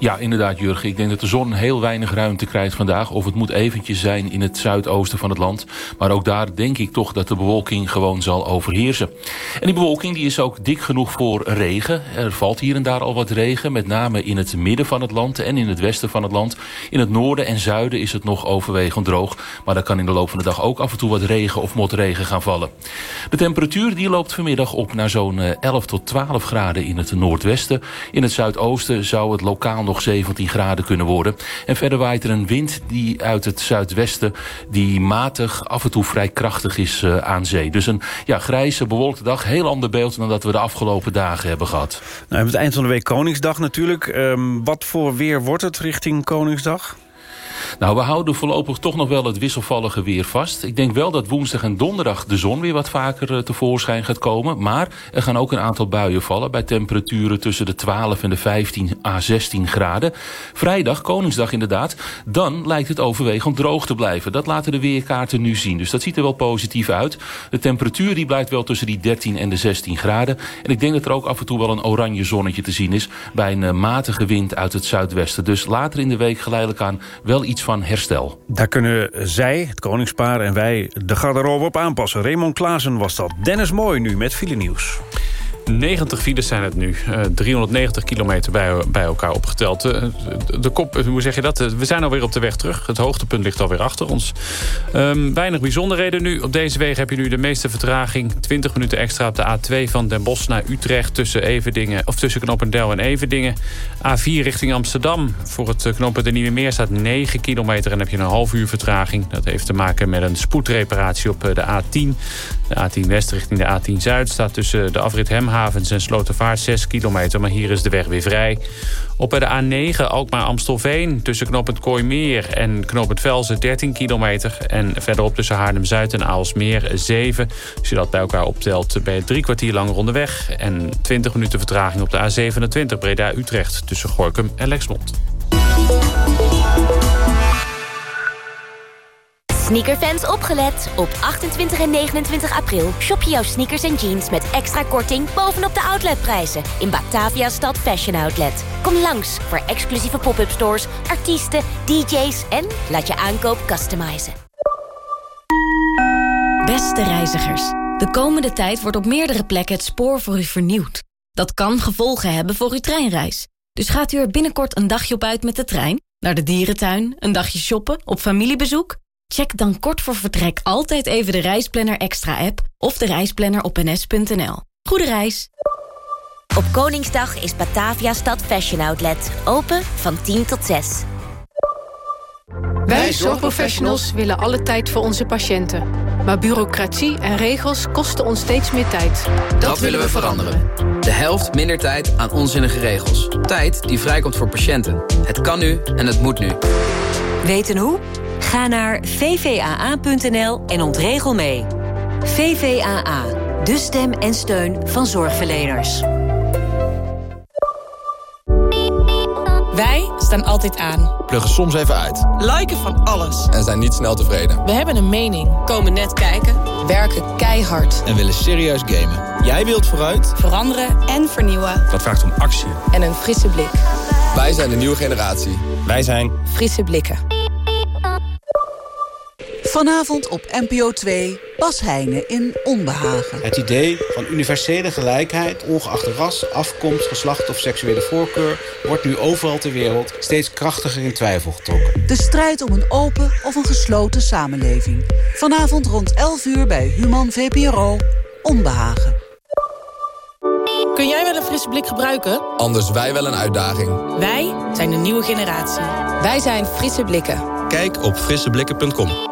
Ja, inderdaad Jurgen. Ik denk dat de zon heel weinig ruimte krijgt vandaag. Of het moet eventjes zijn in het zuidoosten van het land. Maar ook daar denk ik toch dat de bewolking gewoon zal overheersen. En die bewolking die is ook dik genoeg voor regen. Er valt hier en daar al wat regen. Met name in het midden van het land en in het westen van het land. In het noorden en zuiden is het nog overwegend droog. Maar er kan in de loop van de dag ook af en toe wat regen of motregen gaan vallen. De temperatuur die loopt vanmiddag op naar zo'n 11 tot 12 graden in het noordwesten. In het zuidoosten zou het lokaal nog 17 graden kunnen worden. En verder waait er een wind die uit het zuidwesten... die matig, af en toe vrij krachtig is uh, aan zee. Dus een ja, grijze, bewolkte dag. Heel ander beeld dan dat we de afgelopen dagen hebben gehad. Nou, het eind van de week Koningsdag natuurlijk. Um, wat voor weer wordt het richting Koningsdag? Nou, we houden voorlopig toch nog wel het wisselvallige weer vast. Ik denk wel dat woensdag en donderdag de zon weer wat vaker uh, tevoorschijn gaat komen. Maar er gaan ook een aantal buien vallen bij temperaturen tussen de 12 en de 15 à 16 graden. Vrijdag, Koningsdag inderdaad, dan lijkt het overwegend droog te blijven. Dat laten de weerkaarten nu zien. Dus dat ziet er wel positief uit. De temperatuur die blijft wel tussen die 13 en de 16 graden. En ik denk dat er ook af en toe wel een oranje zonnetje te zien is... bij een uh, matige wind uit het zuidwesten. Dus later in de week geleidelijk aan wel iets van herstel. Daar kunnen zij, het koningspaar en wij de garderobe op aanpassen. Raymond Klaassen was dat. Dennis Mooi nu met file nieuws. 90 files zijn het nu. Uh, 390 kilometer bij, bij elkaar opgeteld. Uh, de, kop, hoe zeg je dat? we zijn alweer op de weg terug. Het hoogtepunt ligt alweer achter ons. Um, weinig bijzonderheden nu. Op deze wegen heb je nu de meeste vertraging. 20 minuten extra op de A2 van Den Bosch naar Utrecht... tussen, of tussen Knopendel en Everdingen. A4 richting Amsterdam. Voor het knoppen de Nieuwe Meer staat 9 kilometer... en heb je een half uur vertraging. Dat heeft te maken met een spoedreparatie op de A10. De A10 West richting de A10 Zuid staat tussen de afrit Hemha havens en Slotervaart 6 kilometer, maar hier is de weg weer vrij. Op de A9 Alkmaar-Amstelveen tussen knooppunt Kooimeer en knooppunt Velzen 13 kilometer. En verderop tussen Haarlem-Zuid en Aalsmeer 7. Als je dat bij elkaar optelt je drie kwartier langer onderweg. En 20 minuten vertraging op de A27 Breda-Utrecht tussen Gorkum en Lexmond. Sneakerfans opgelet. Op 28 en 29 april shop je jouw sneakers en jeans met extra korting bovenop de outletprijzen in Batavia Stad Fashion Outlet. Kom langs voor exclusieve pop-up stores, artiesten, DJ's en laat je aankoop customizen. Beste reizigers, de komende tijd wordt op meerdere plekken het spoor voor u vernieuwd. Dat kan gevolgen hebben voor uw treinreis. Dus gaat u er binnenkort een dagje op uit met de trein? Naar de dierentuin? Een dagje shoppen? Op familiebezoek? Check dan kort voor vertrek altijd even de Reisplanner Extra app of de reisplanner op ns.nl. Goede reis! Op Koningsdag is Batavia Stad Fashion Outlet. Open van 10 tot 6. Wij zorgprofessionals willen alle tijd voor onze patiënten. Maar bureaucratie en regels kosten ons steeds meer tijd. Dat, willen we veranderen. De helft minder tijd aan onzinnige regels. Tijd die vrijkomt voor patiënten. Het kan nu en het moet nu. Weten hoe? Ga naar vvaa.nl en ontregel mee. VVAA, de stem en steun van zorgverleners. Wij staan altijd aan. Pluggen soms even uit. Liken van alles. En zijn niet snel tevreden. We hebben een mening. Komen net kijken. Werken keihard. En willen serieus gamen. Jij wilt vooruit. Veranderen en vernieuwen. Dat vraagt om actie. En een frisse blik. Wij zijn de nieuwe generatie. Wij zijn... Frisse blikken. Vanavond op NPO 2, Bas Heijnen in Onbehagen. Het idee van universele gelijkheid, ongeacht ras, afkomst, geslacht of seksuele voorkeur... wordt nu overal ter wereld steeds krachtiger in twijfel getrokken. De strijd om een open of een gesloten samenleving. Vanavond rond 11 uur bij Human VPRO, Onbehagen. Kun jij wel een frisse blik gebruiken? Anders wij wel een uitdaging. Wij zijn de nieuwe generatie. Wij zijn Frisse Blikken. Kijk op frisseblikken.com.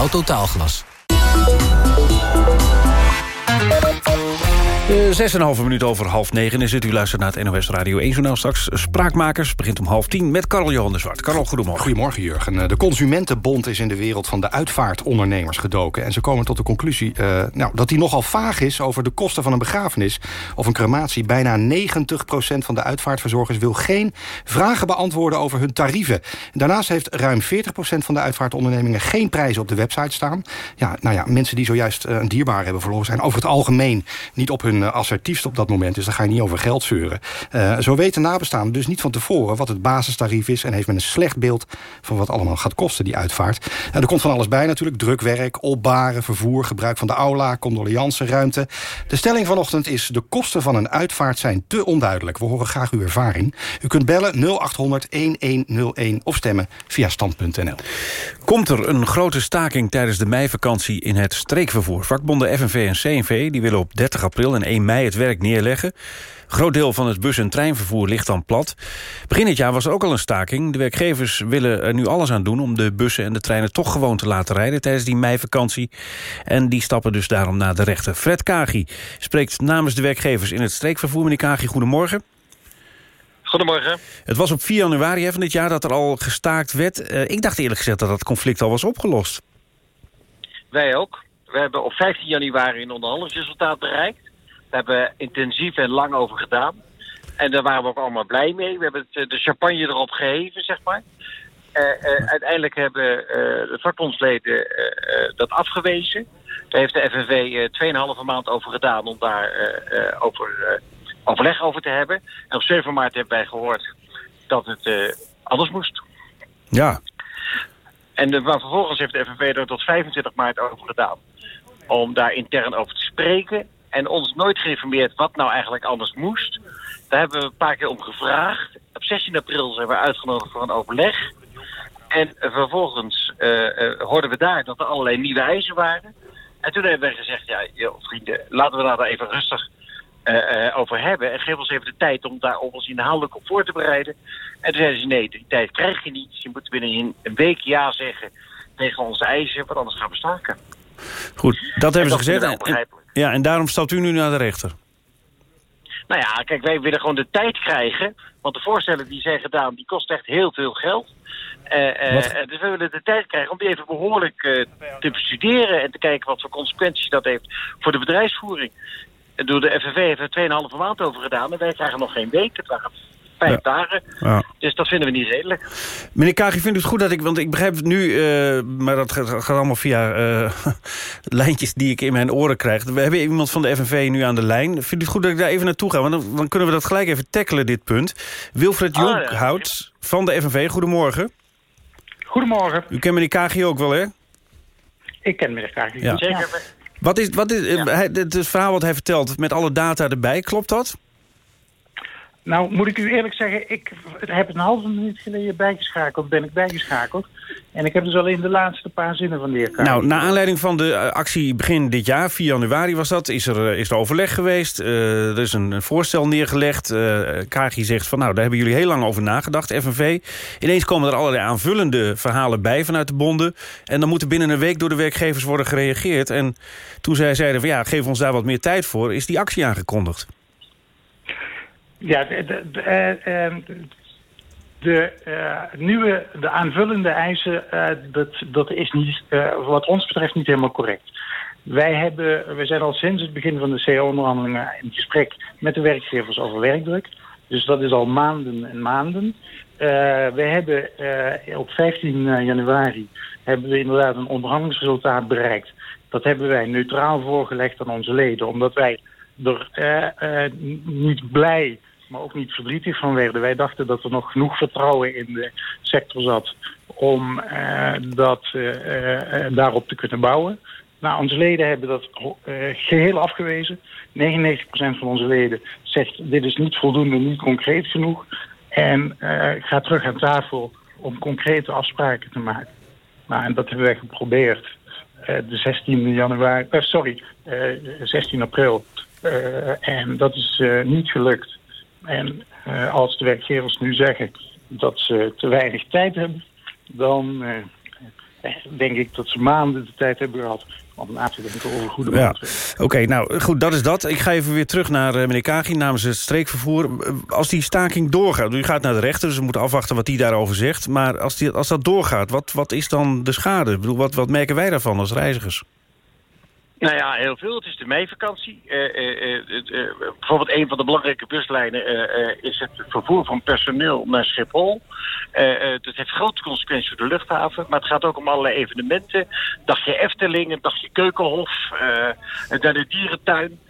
Autotaalglas. Zes en halve minuut over half negen is het. U luistert naar het NOS Radio 1 journaal straks. Spraakmakers begint om half tien met Karel Johan de Zwart. Karel, goedemorgen. Goedemorgen, Jurgen. De Consumentenbond is in de wereld van de uitvaartondernemers gedoken. En ze komen tot de conclusie uh, nou, dat die nogal vaag is... over de kosten van een begrafenis of een crematie. Bijna 90% van de uitvaartverzorgers wil geen vragen beantwoorden over hun tarieven. Daarnaast heeft ruim 40% van de uitvaartondernemingen... geen prijzen op de website staan. Ja, nou ja, mensen die zojuist een dierbaar hebben verloren... zijn over het algemeen niet op hun uh, assertiefst op dat moment. Dus dan ga je niet over geld zeuren. Uh, zo weten nabestaanden dus niet van tevoren wat het basistarief is... en heeft men een slecht beeld van wat allemaal gaat kosten, die uitvaart. Uh, er komt van alles bij natuurlijk. Drukwerk, opbaren, vervoer, gebruik van de aula... ruimte. De stelling vanochtend is... de kosten van een uitvaart zijn te onduidelijk. We horen graag uw ervaring. U kunt bellen 0800-1101 of stemmen via stand.nl. Komt er een grote staking tijdens de meivakantie in het streekvervoer? Vakbonden FNV en CNV die willen op 30 april en 1 mei het werk neerleggen. Een groot deel van het bus- en treinvervoer ligt dan plat. Begin dit jaar was er ook al een staking. De werkgevers willen er nu alles aan doen om de bussen en de treinen toch gewoon te laten rijden tijdens die meivakantie. En die stappen dus daarom naar de rechter. Fred Kagi spreekt namens de werkgevers in het streekvervoer. Meneer Kagi, goedemorgen. Goedemorgen. Het was op 4 januari van dit jaar dat er al gestaakt werd. Uh, ik dacht eerlijk gezegd dat dat conflict al was opgelost. Wij ook. We hebben op 15 januari een onderhandelingsresultaat bereikt. We hebben intensief en lang over gedaan. En daar waren we ook allemaal blij mee. We hebben het, de champagne erop geheven, zeg maar. Uh, uh, uiteindelijk hebben uh, de vakbondsleden dat afgewezen. Daar heeft de FNV 2,5 maand over gedaan om daar over, overleg over te hebben. En op 7 maart hebben wij gehoord dat het anders moest. Ja. En maar vervolgens heeft de FNV er tot 25 maart over gedaan. Om daar intern over te spreken en ons nooit geïnformeerd wat nou eigenlijk anders moest. Daar hebben we een paar keer om gevraagd. Op 16 april zijn we uitgenodigd voor een overleg. En vervolgens uh, uh, hoorden we daar dat er allerlei nieuwe eisen waren. En toen hebben we gezegd, ja, joh, vrienden, laten we daar even rustig uh, over hebben. En geef ons even de tijd om daar ons inhoudelijk op voor te bereiden. En toen zeiden ze, nee, die tijd krijg je niet. Je moet binnen een week ja zeggen tegen onze eisen, want anders gaan we staken. Goed, dat hebben ze gezegd. Ja, en daarom stapt u nu naar de rechter. Nou ja, kijk, wij willen gewoon de tijd krijgen. Want de voorstellen die zijn gedaan, die kosten echt heel veel geld. Uh, uh, dus we willen de tijd krijgen om die even behoorlijk uh, te bestuderen... en te kijken wat voor consequenties dat heeft voor de bedrijfsvoering. En door de FNV heeft er 2,5 maand over gedaan... en wij krijgen nog geen week. Waren vijf ja. dagen. Ja. Dus dat vinden we niet redelijk. Meneer Kagi, vindt u het goed dat ik... want ik begrijp het nu, uh, maar dat gaat, gaat allemaal via uh, lijntjes die ik in mijn oren krijg. We hebben iemand van de FNV nu aan de lijn. Vindt u het goed dat ik daar even naartoe ga? Want dan, dan kunnen we dat gelijk even tackelen, dit punt. Wilfred Ah, Jonkhout ja. van de FNV, goedemorgen. Goedemorgen. U kent meneer Kagi ook wel, hè? Ik ken meneer Kagi. Ja. Zeker. Wat is, wat is ja. hij, het verhaal wat hij vertelt met alle data erbij, klopt dat? Nou, moet ik u eerlijk zeggen, ik heb een halve minuut geleden bijgeschakeld, ben ik bijgeschakeld. En ik heb dus alleen de laatste paar zinnen van de. Nou, na aanleiding van de eh, actie begin dit jaar, 4 januari was dat... is er, eh, is er overleg geweest, uh, er is een, voorstel neergelegd. Uh, Kagi zegt van, nou, daar hebben jullie heel lang over nagedacht, FNV. Ineens komen er allerlei aanvullende verhalen bij vanuit de bonden. En dan moet er binnen een week door de werkgevers worden gereageerd. En toen zij zeiden van, ja, geef ons daar wat meer tijd voor... is die actie aangekondigd. Ja, de, de, uh, de uh, nieuwe, de aanvullende eisen, uh, dat, dat is niet, wat ons betreft niet helemaal correct. Wij, hebben, wij zijn al sinds het begin van de CO-onderhandelingen in gesprek met de werkgevers over werkdruk. Dus dat is al maanden en maanden. we hebben op 15 januari hebben we inderdaad een onderhandelingsresultaat bereikt. Dat hebben wij neutraal voorgelegd aan onze leden, omdat wij er niet blij maar ook niet verdrietig van werden. Wij dachten dat er nog genoeg vertrouwen in de sector zat om uh, dat, uh, uh, daarop te kunnen bouwen. Nou, onze leden hebben dat geheel afgewezen. 99% van onze leden zegt dit is niet voldoende, niet concreet genoeg. En ga terug aan tafel om concrete afspraken te maken. Nou, en dat hebben wij geprobeerd. de 16 januari, sorry, 16 april. en dat is niet gelukt. En uh, als de werkgevers nu zeggen dat ze te weinig tijd hebben... dan uh, denk ik dat ze maanden de tijd hebben gehad om na te denken over goede ja. Oké, okay, nou goed, dat is dat. Ik ga even weer terug naar uh, meneer Kagi namens het streekvervoer. Als die staking doorgaat, u gaat naar de rechter... dus we moeten afwachten wat die daarover zegt. Maar als, die, als dat doorgaat, wat, wat is dan de schade? Ik bedoel, wat, wat merken wij daarvan als reizigers? Nou ja, heel veel. Het is de meivakantie. Uh, uh, uh, bijvoorbeeld een van de belangrijke buslijnen is het vervoer van personeel naar Schiphol. dat heeft grote consequenties voor de luchthaven. Maar het gaat ook om allerlei evenementen. Dagje Efteling, een dagje Keukenhof, naar de dierentuin.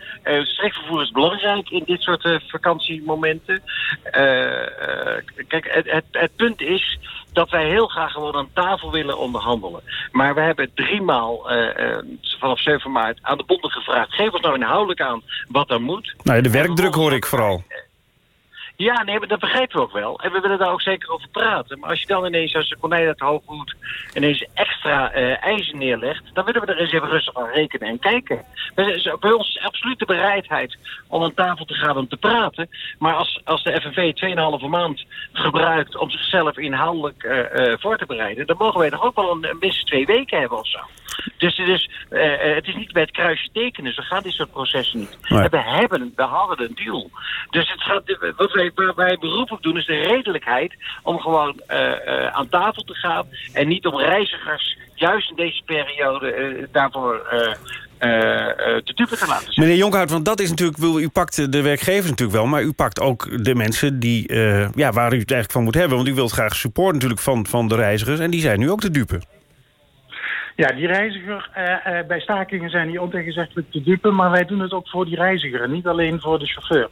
streekvervoer is belangrijk in dit soort vakantiemomenten. kijk, het, het punt is dat wij heel graag gewoon aan tafel willen onderhandelen. Maar we hebben driemaal uh, uh, vanaf 7 maart aan de bonden gevraagd... geef ons nou inhoudelijk aan wat er moet. Nou, de werkdruk hoor ik vooral. Ja, nee, maar dat begrijpen we ook wel. En we willen daar ook zeker over praten. Maar als je dan ineens als de konijn uit de hoofd ineens extra uh, eisen neerlegt... dan willen we er eens even rustig aan rekenen en kijken. Bij ons is absoluut de bereidheid om aan tafel te gaan om te praten. Maar als, als de FNV 2,5 maand gebruikt om zichzelf inhoudelijk uh, uh, voor te bereiden... dan mogen wij toch ook wel een, minstens twee weken hebben of zo. Dus, dus het is niet bij het kruisje tekenen. Zo gaat dit soort processen niet. Nee. We hebben, we hadden een deal. Dus het gaat, wat wij waar wij beroep op doen is de redelijkheid om gewoon uh, uh, aan tafel te gaan en niet om reizigers juist in deze periode uh, daarvoor te dupe te laten zijn. Meneer Jonkhout, want dat is natuurlijk, u pakt de werkgevers natuurlijk wel, maar u pakt ook de mensen die, ja, waar u het eigenlijk van moet hebben. Want u wilt graag support natuurlijk van, van de reizigers en die zijn nu ook de dupe. Ja, die reiziger, uh, uh, bij stakingen zijn die ontegenzeggelijk te dupe, maar wij doen het ook voor die reiziger en niet alleen voor de chauffeur.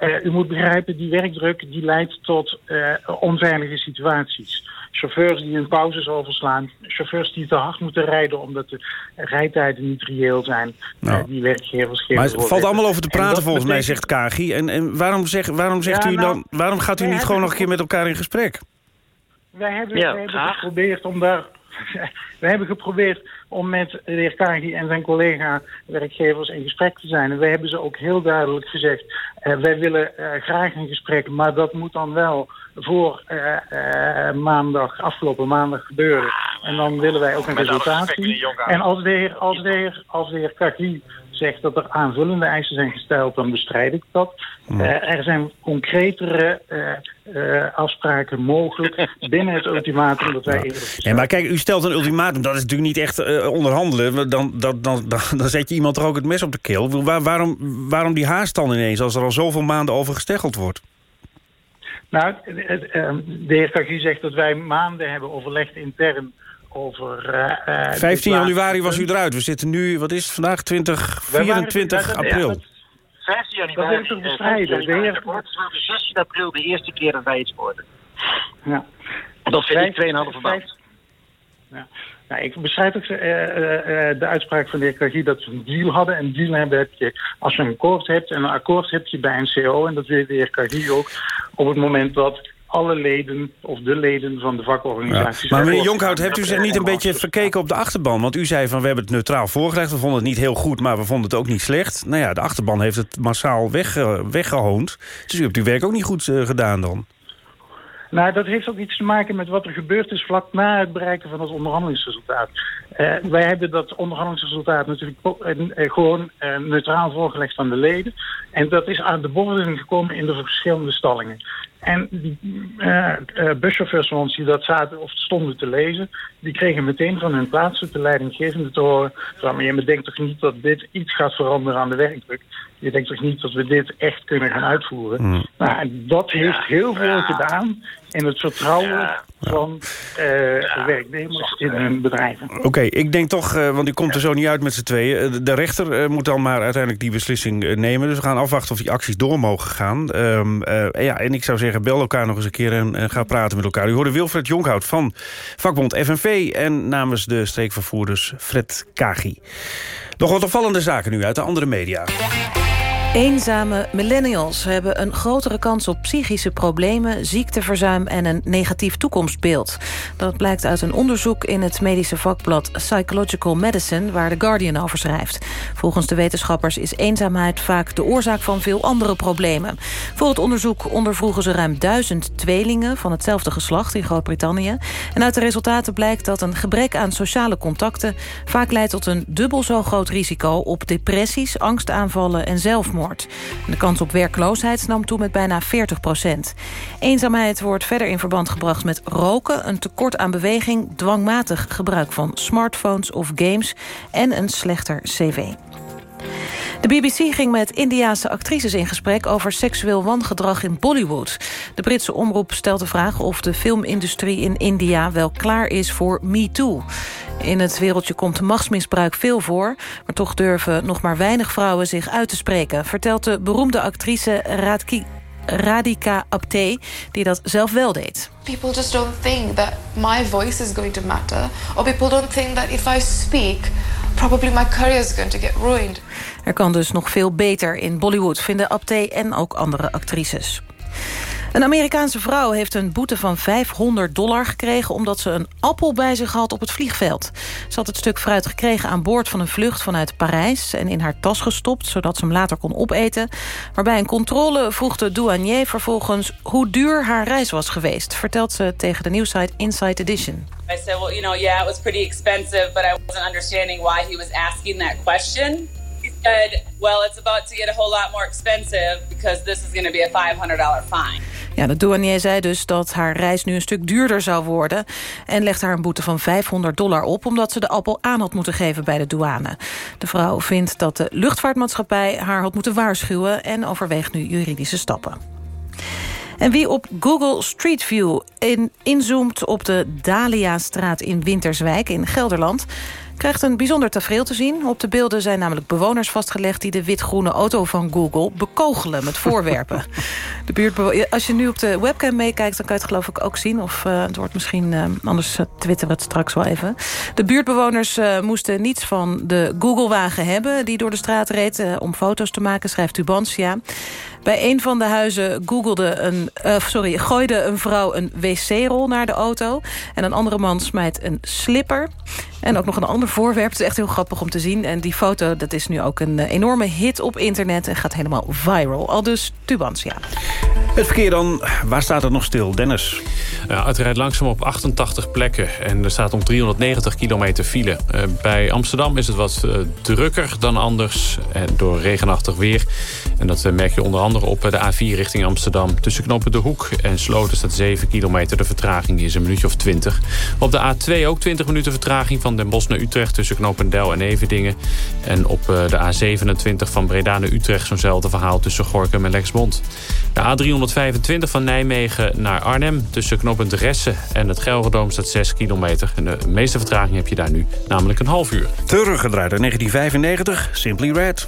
Uh, u moet begrijpen, die werkdruk die leidt tot uh, onveilige situaties. Chauffeurs die hun pauzes overslaan. Chauffeurs die te hard moeten rijden omdat de rijtijden niet reëel zijn. Nou. Uh, die werkgevers geven Maar het valt allemaal over te praten volgens mij, zegt Kagi. En, en waarom, zeg, waarom, zegt ja, u nou, dan, waarom gaat u niet gewoon nog een keer met elkaar in gesprek? Wij hebben, ja, wij hebben geprobeerd om daar we hebben geprobeerd om met de heer Kagi en zijn collega werkgevers in gesprek te zijn. En wij hebben ze ook heel duidelijk gezegd, uh, wij willen uh, graag een gesprek, maar dat moet dan wel voor uh, maandag, afgelopen maandag gebeuren. En dan willen wij ook een resultaat zien. En als de heer, als de heer, als de heer Kagi zegt dat er aanvullende eisen zijn gesteld, dan bestrijd ik dat. Uh, er zijn concretere uh, uh, afspraken mogelijk binnen het ultimatum dat wij ja. eerder Nee, maar kijk, u stelt een ultimatum, dat is natuurlijk niet echt onderhandelen. Dan, dan, dan, dan, zet je iemand er ook het mes op de keel. Waar, waarom, waarom die haast dan ineens, als er al zoveel maanden over gesteggeld wordt? Nou, de heer Kagi zegt dat wij maanden hebben overlegd intern over... Uh, 15 januari was u eruit. We zitten nu, wat is het vandaag, 20, 24 april. Ja, 15 januari. Dat is toch bestrijden? De heer... Het was 16 april de eerste keer dat wij iets hoorden. Ja. Dat vind ik 2,5 maand. Ja. Nou, ik beschrijf ook uh, uh, de uitspraak van de heer Kagie dat we een deal hadden. En een deal hebben heb je als je een akkoord hebt. En een akkoord heb je bij een CO. En dat weet de heer Kagie ook. Op het moment dat alle leden of de leden van de vakorganisaties... Ja. Maar meneer Jonkhout, hebt u zich niet een beetje verkeken op de achterban? Want u zei van we hebben het neutraal voorgelegd. We vonden het niet heel goed, maar we vonden het ook niet slecht. Nou ja, de achterban heeft het massaal weg, weggehoond. Dus u hebt uw werk ook niet goed uh, gedaan dan. Nou, dat heeft ook iets te maken met wat er gebeurd is vlak na het bereiken van het onderhandelingsresultaat. Uh, wij hebben dat onderhandelingsresultaat natuurlijk uh, gewoon uh, neutraal voorgelegd aan de leden. En dat is aan de beoordeling gekomen in de verschillende stallingen. En die buschauffeurs van ons die dat zaten of stonden te lezen... die kregen meteen van hun plaatsen de leidinggevende te horen... van, maar je denkt toch niet dat dit iets gaat veranderen aan de werkdruk? Je denkt toch niet dat we dit echt kunnen gaan uitvoeren? Mm. Nou, en dat heeft ja, heel veel ja. gedaan in het vertrouwen ja. van uh, werknemers in hun bedrijven. Oké, okay, ik denk toch, uh, want u komt er zo niet uit met z'n tweeën... de rechter uh, moet dan maar uiteindelijk die beslissing nemen. Dus we gaan afwachten of die acties door mogen gaan. Um, ja, en ik zou zeggen, bel elkaar nog eens een keer en, en ga praten met elkaar. U hoorde Wilfred Jonkhout van vakbond FNV... en namens de streekvervoerders Fred Kagi. Nog wat opvallende zaken nu uit de andere media. Eenzame millennials hebben een grotere kans op psychische problemen... ziekteverzuim en een negatief toekomstbeeld. Dat blijkt uit een onderzoek in het medische vakblad Psychological Medicine... waar The Guardian over schrijft. Volgens de wetenschappers is eenzaamheid vaak de oorzaak van veel andere problemen. Voor het onderzoek ondervroegen ze ruim duizend tweelingen... van hetzelfde geslacht in Groot-Brittannië. En uit de resultaten blijkt dat een gebrek aan sociale contacten... vaak leidt tot een dubbel zo groot risico op depressies, angstaanvallen en zelfmoord. De kans op werkloosheid nam toe met bijna 40 procent. Eenzaamheid wordt verder in verband gebracht met roken... een tekort aan beweging, dwangmatig gebruik van smartphones of games... en een slechter cv. De BBC ging met Indiaanse actrices in gesprek over seksueel wangedrag in Bollywood. De Britse omroep stelt de vraag of de filmindustrie in India wel klaar is voor MeToo. In het wereldje komt machtsmisbruik veel voor... maar toch durven nog maar weinig vrouwen zich uit te spreken... vertelt de beroemde actrice Radhika Apte, die dat zelf wel deed. People just don't think that my voice is going to matter. Or people don't think that if I speak, probably my career is going to get ruined. Er kan dus nog veel beter in Bollywood, vinden Apte en ook andere actrices. Een Amerikaanse vrouw heeft een boete van 500 dollar gekregen... omdat ze een appel bij zich had op het vliegveld. Ze had het stuk fruit gekregen aan boord van een vlucht vanuit Parijs... en in haar tas gestopt, zodat ze hem later kon opeten. Maar bij een controle vroeg de douanier vervolgens... hoe duur haar reis was geweest, vertelt ze tegen de nieuwsite Inside Edition. I said, well, you know, yeah, it was pretty expensive... but I wasn't understanding why he was asking that question... Well, it's about to get a whole lot more expensive because this is going to be a $500 fine. Ja, de douanier zei dus dat haar reis nu een stuk duurder zou worden... en legt haar een boete van 500 dollar op... omdat ze de appel aan had moeten geven bij de douane. De vrouw vindt dat de luchtvaartmaatschappij haar had moeten waarschuwen... en overweegt nu juridische stappen. En wie op Google Street View in, inzoomt op de Dalia-straat in Winterswijk in Gelderland krijgt een bijzonder tafereel te zien. Op de beelden zijn namelijk bewoners vastgelegd... die de wit-groene auto van Google bekogelen met voorwerpen. de buurt, als je nu op de webcam meekijkt, dan kan je het geloof ik ook zien. Of uh, het wordt misschien, uh, anders uh, twitteren het straks wel even. De buurtbewoners moesten niets van de Google-wagen hebben... die door de straat reed om foto's te maken, schrijft Tubantia. Bij een van de huizen googelde een, sorry, gooide een vrouw een wc-rol naar de auto. En een andere man smijt een slipper. En ook nog een ander voorwerp. Het is echt heel grappig om te zien. En die foto, dat is nu ook een uh, enorme hit op internet... en gaat helemaal viral. Al dus Tubantia. Het verkeer dan, waar staat het nog stil? Dennis? Ja, het rijdt langzaam op 88 plekken. En er staat om 390 kilometer file. Uh, bij Amsterdam is het wat uh, drukker dan anders. Uh, door regenachtig weer. En dat merk je onder andere op de A4 richting Amsterdam. Tussen knopen De Hoek en Sloten staat 7 kilometer. De vertraging is een minuutje of 20. Op de A2 ook 20 minuten vertraging van Den Bosch naar Utrecht... tussen Knopendel en Everdingen. En op de A27 van Breda naar Utrecht... zo'nzelfde verhaal tussen Gorkum en Lexmond. De A325 van Nijmegen naar Arnhem... tussen knooppunt Ressen en het Gelredome staat 6 kilometer. En de meeste vertraging heb je daar nu, namelijk een half uur. Teruggedraaid in 1995, Simply Red.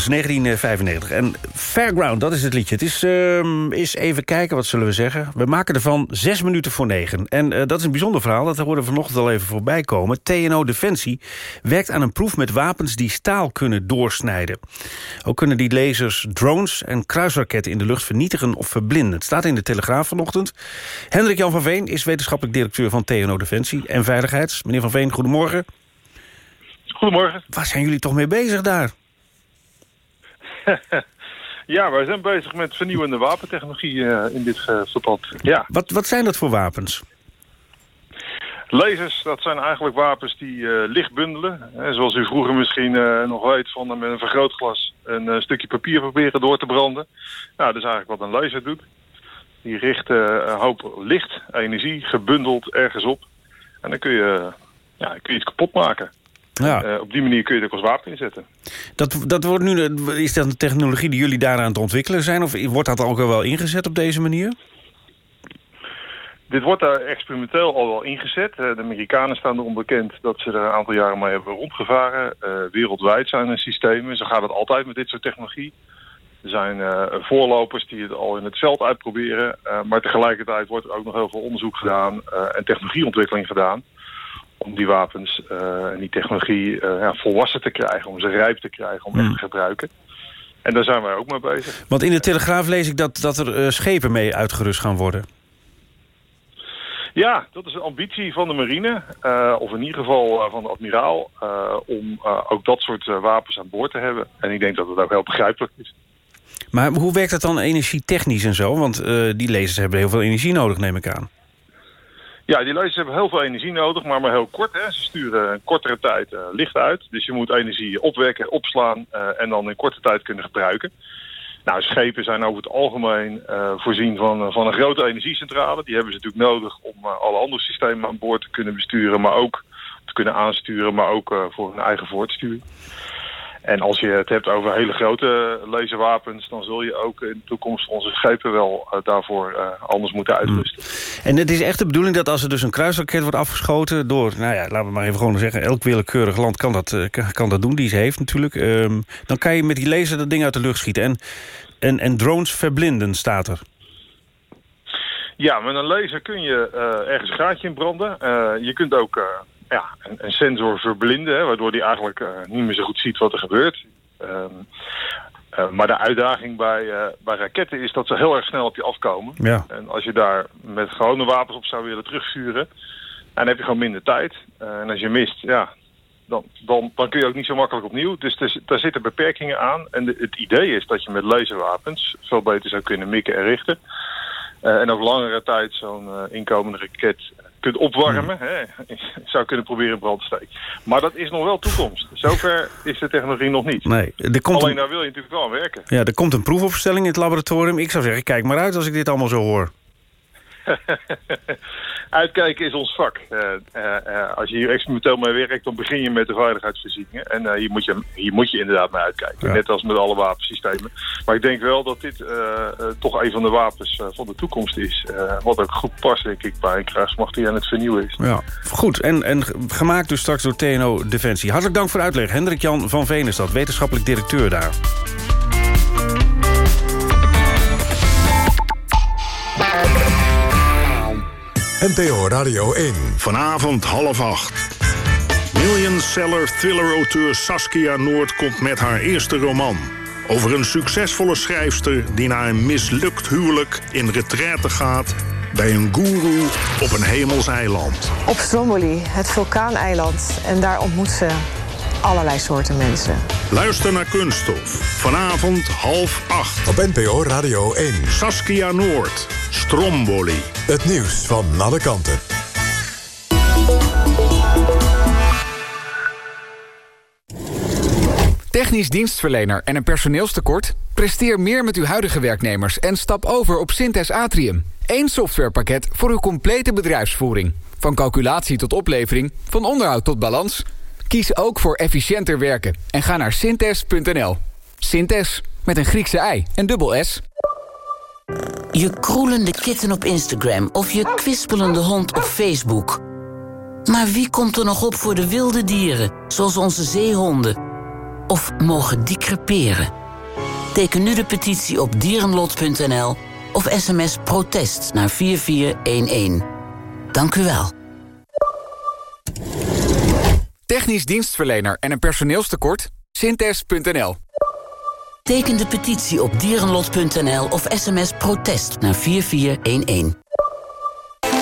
Dus, 1995. En Fairground, dat is het liedje. Het is, uh, is even kijken, wat zullen we zeggen? We maken ervan zes minuten voor negen. En uh, dat is een bijzonder verhaal, dat hoorden we vanochtend al even voorbij komen. TNO Defensie werkt aan een proef met wapens die staal kunnen doorsnijden. Ook kunnen die lasers drones en kruisraketten in de lucht vernietigen of verblinden. Het staat in de Telegraaf vanochtend. Hendrik Jan van Veen is wetenschappelijk directeur van TNO Defensie en Veiligheids. Meneer van Veen, goedemorgen. Goedemorgen. Waar zijn jullie toch mee bezig daar? ja, wij zijn bezig met vernieuwende wapentechnologie uh, in dit uh, verband. Ja. Wat, wat zijn dat voor wapens? Lasers, dat zijn eigenlijk wapens die uh, licht bundelen. Hè, zoals u vroeger misschien nog weet van met een vergrootglas een stukje papier proberen door te branden. Nou, dat is eigenlijk wat een laser doet. Die richt een hoop licht, energie, gebundeld ergens op. En dan kun je, ja, kun je iets kapot maken. Ja. Uh, op die manier kun je het ook als wapen inzetten. Dat, dat wordt nu, is dat een technologie die jullie daar aan het ontwikkelen zijn? Of wordt dat ook al wel ingezet op deze manier? Dit wordt daar experimenteel al wel ingezet. Uh, de Amerikanen staan erom bekend dat ze er een aantal jaren mee hebben rondgevaren. Uh, wereldwijd zijn er systemen. Zo gaat het altijd met dit soort technologie. Er zijn voorlopers die het al in het veld uitproberen. maar tegelijkertijd wordt er ook nog heel veel onderzoek gedaan en technologieontwikkeling gedaan om die wapens uh, en die technologie uh, ja, volwassen te krijgen, om ze rijp te krijgen om echt te gebruiken. En daar zijn wij ook mee bezig. Want in de Telegraaf lees ik dat, dat er uh, schepen mee uitgerust gaan worden. Ja, dat is een ambitie van de marine, of in ieder geval van de admiraal, om ook dat soort wapens aan boord te hebben. En ik denk dat het ook heel begrijpelijk is. Maar hoe werkt dat dan energietechnisch en zo? Want die lasers hebben heel veel energie nodig, neem ik aan. Ja, die lasers hebben heel veel energie nodig, maar maar heel kort. Hè. Ze sturen een kortere tijd uh, licht uit. Dus je moet energie opwekken, opslaan uh, en dan in korte tijd kunnen gebruiken. Nou, schepen zijn over het algemeen uh, voorzien van, van een grote energiecentrale. Die hebben ze natuurlijk nodig om alle andere systemen aan boord te kunnen besturen, maar ook te kunnen aansturen, maar ook voor hun eigen voortsturing. En als je het hebt over hele grote laserwapens... dan zul je ook in de toekomst onze schepen wel uh, daarvoor uh, anders moeten uitrusten. En het is echt de bedoeling dat als er dus een kruisraket wordt afgeschoten... door, nou ja, laten we maar even gewoon zeggen... elk willekeurig land kan dat, uh, kan dat doen, die ze heeft natuurlijk. Um, dan kan je met die laser dat ding uit de lucht schieten. En, en, en drones verblinden, staat er. Ja, met een laser kun je ergens een gaatje in branden. je kunt ook ja, een, een, sensor verblinden, hè, waardoor die eigenlijk uh, niet meer zo goed ziet wat er gebeurt. Um, uh, maar de uitdaging bij, uh, bij raketten is dat ze heel erg snel op je afkomen. Ja. En als je daar met gewone wapens op zou willen terugvuren, dan heb je gewoon minder tijd. en als je mist, ja, dan, dan, dan kun je ook niet zo makkelijk opnieuw. Dus er, daar zitten beperkingen aan. En de, het idee is dat je met laserwapens veel beter zou kunnen mikken en richten. en over langere tijd zo'n inkomende raket kunt opwarmen. Hmm. Hè, zou kunnen proberen brand te steken. Maar dat is nog wel toekomst. Zover is de technologie nog niet. Nee, er komt Alleen daar wil je natuurlijk wel aan werken. Ja, er komt een proefopstelling in het laboratorium. Ik zou zeggen, kijk maar uit als ik dit allemaal zo hoor. Uitkijken is ons vak. Uh, uh, uh, als je hier experimenteel mee werkt, dan begin je met de veiligheidsvoorzieningen. En hier, moet je, hier moet je inderdaad mee uitkijken. Ja. Net als met alle wapensystemen. Maar ik denk wel dat dit toch een van de wapens van de toekomst is. wat ook goed past, denk ik, bij een krijgsmacht die aan het vernieuwen is. Ja, goed. En, en gemaakt dus straks door TNO Defensie. Hartelijk dank voor de uitleg. Hendrik Jan van Venestad, wetenschappelijk directeur daar. NPO Radio 1. Vanavond half acht. Millionseller thriller-auteur Saskia Noord komt met haar eerste roman. Over een succesvolle schrijfster die na een mislukt huwelijk in retraite gaat... bij een goeroe op een hemels eiland. Op Stromboli, het vulkaaneiland. En daar ontmoet ze allerlei soorten mensen. Luister naar Kunststof. Vanavond half acht. Op NPO Radio 1. Saskia Noord. Stromboli. Het nieuws van alle kanten. Technisch dienstverlener en een personeelstekort? Presteer meer met uw huidige werknemers en stap over op Synthes Atrium. Eén softwarepakket voor uw complete bedrijfsvoering. Van calculatie tot oplevering, van onderhoud tot balans. Kies ook voor efficiënter werken en ga naar synthes.nl. Synthes, met een Griekse ei en dubbel S. Je kroelende kitten op Instagram of je kwispelende hond op Facebook. Maar wie komt er nog op voor de wilde dieren, zoals onze zeehonden... of mogen die creperen? Teken nu de petitie op dierenlot.nl of sms protest naar 4411. Dank u wel. Technisch dienstverlener en een personeelstekort? Synthes.nl Teken de petitie op dierenlot.nl of sms protest naar 4411.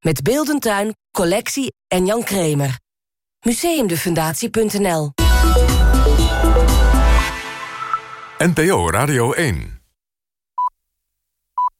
Met Beeldentuin, Collectie en Jan Kremer. Museumdefundatie.nl NPO Radio 1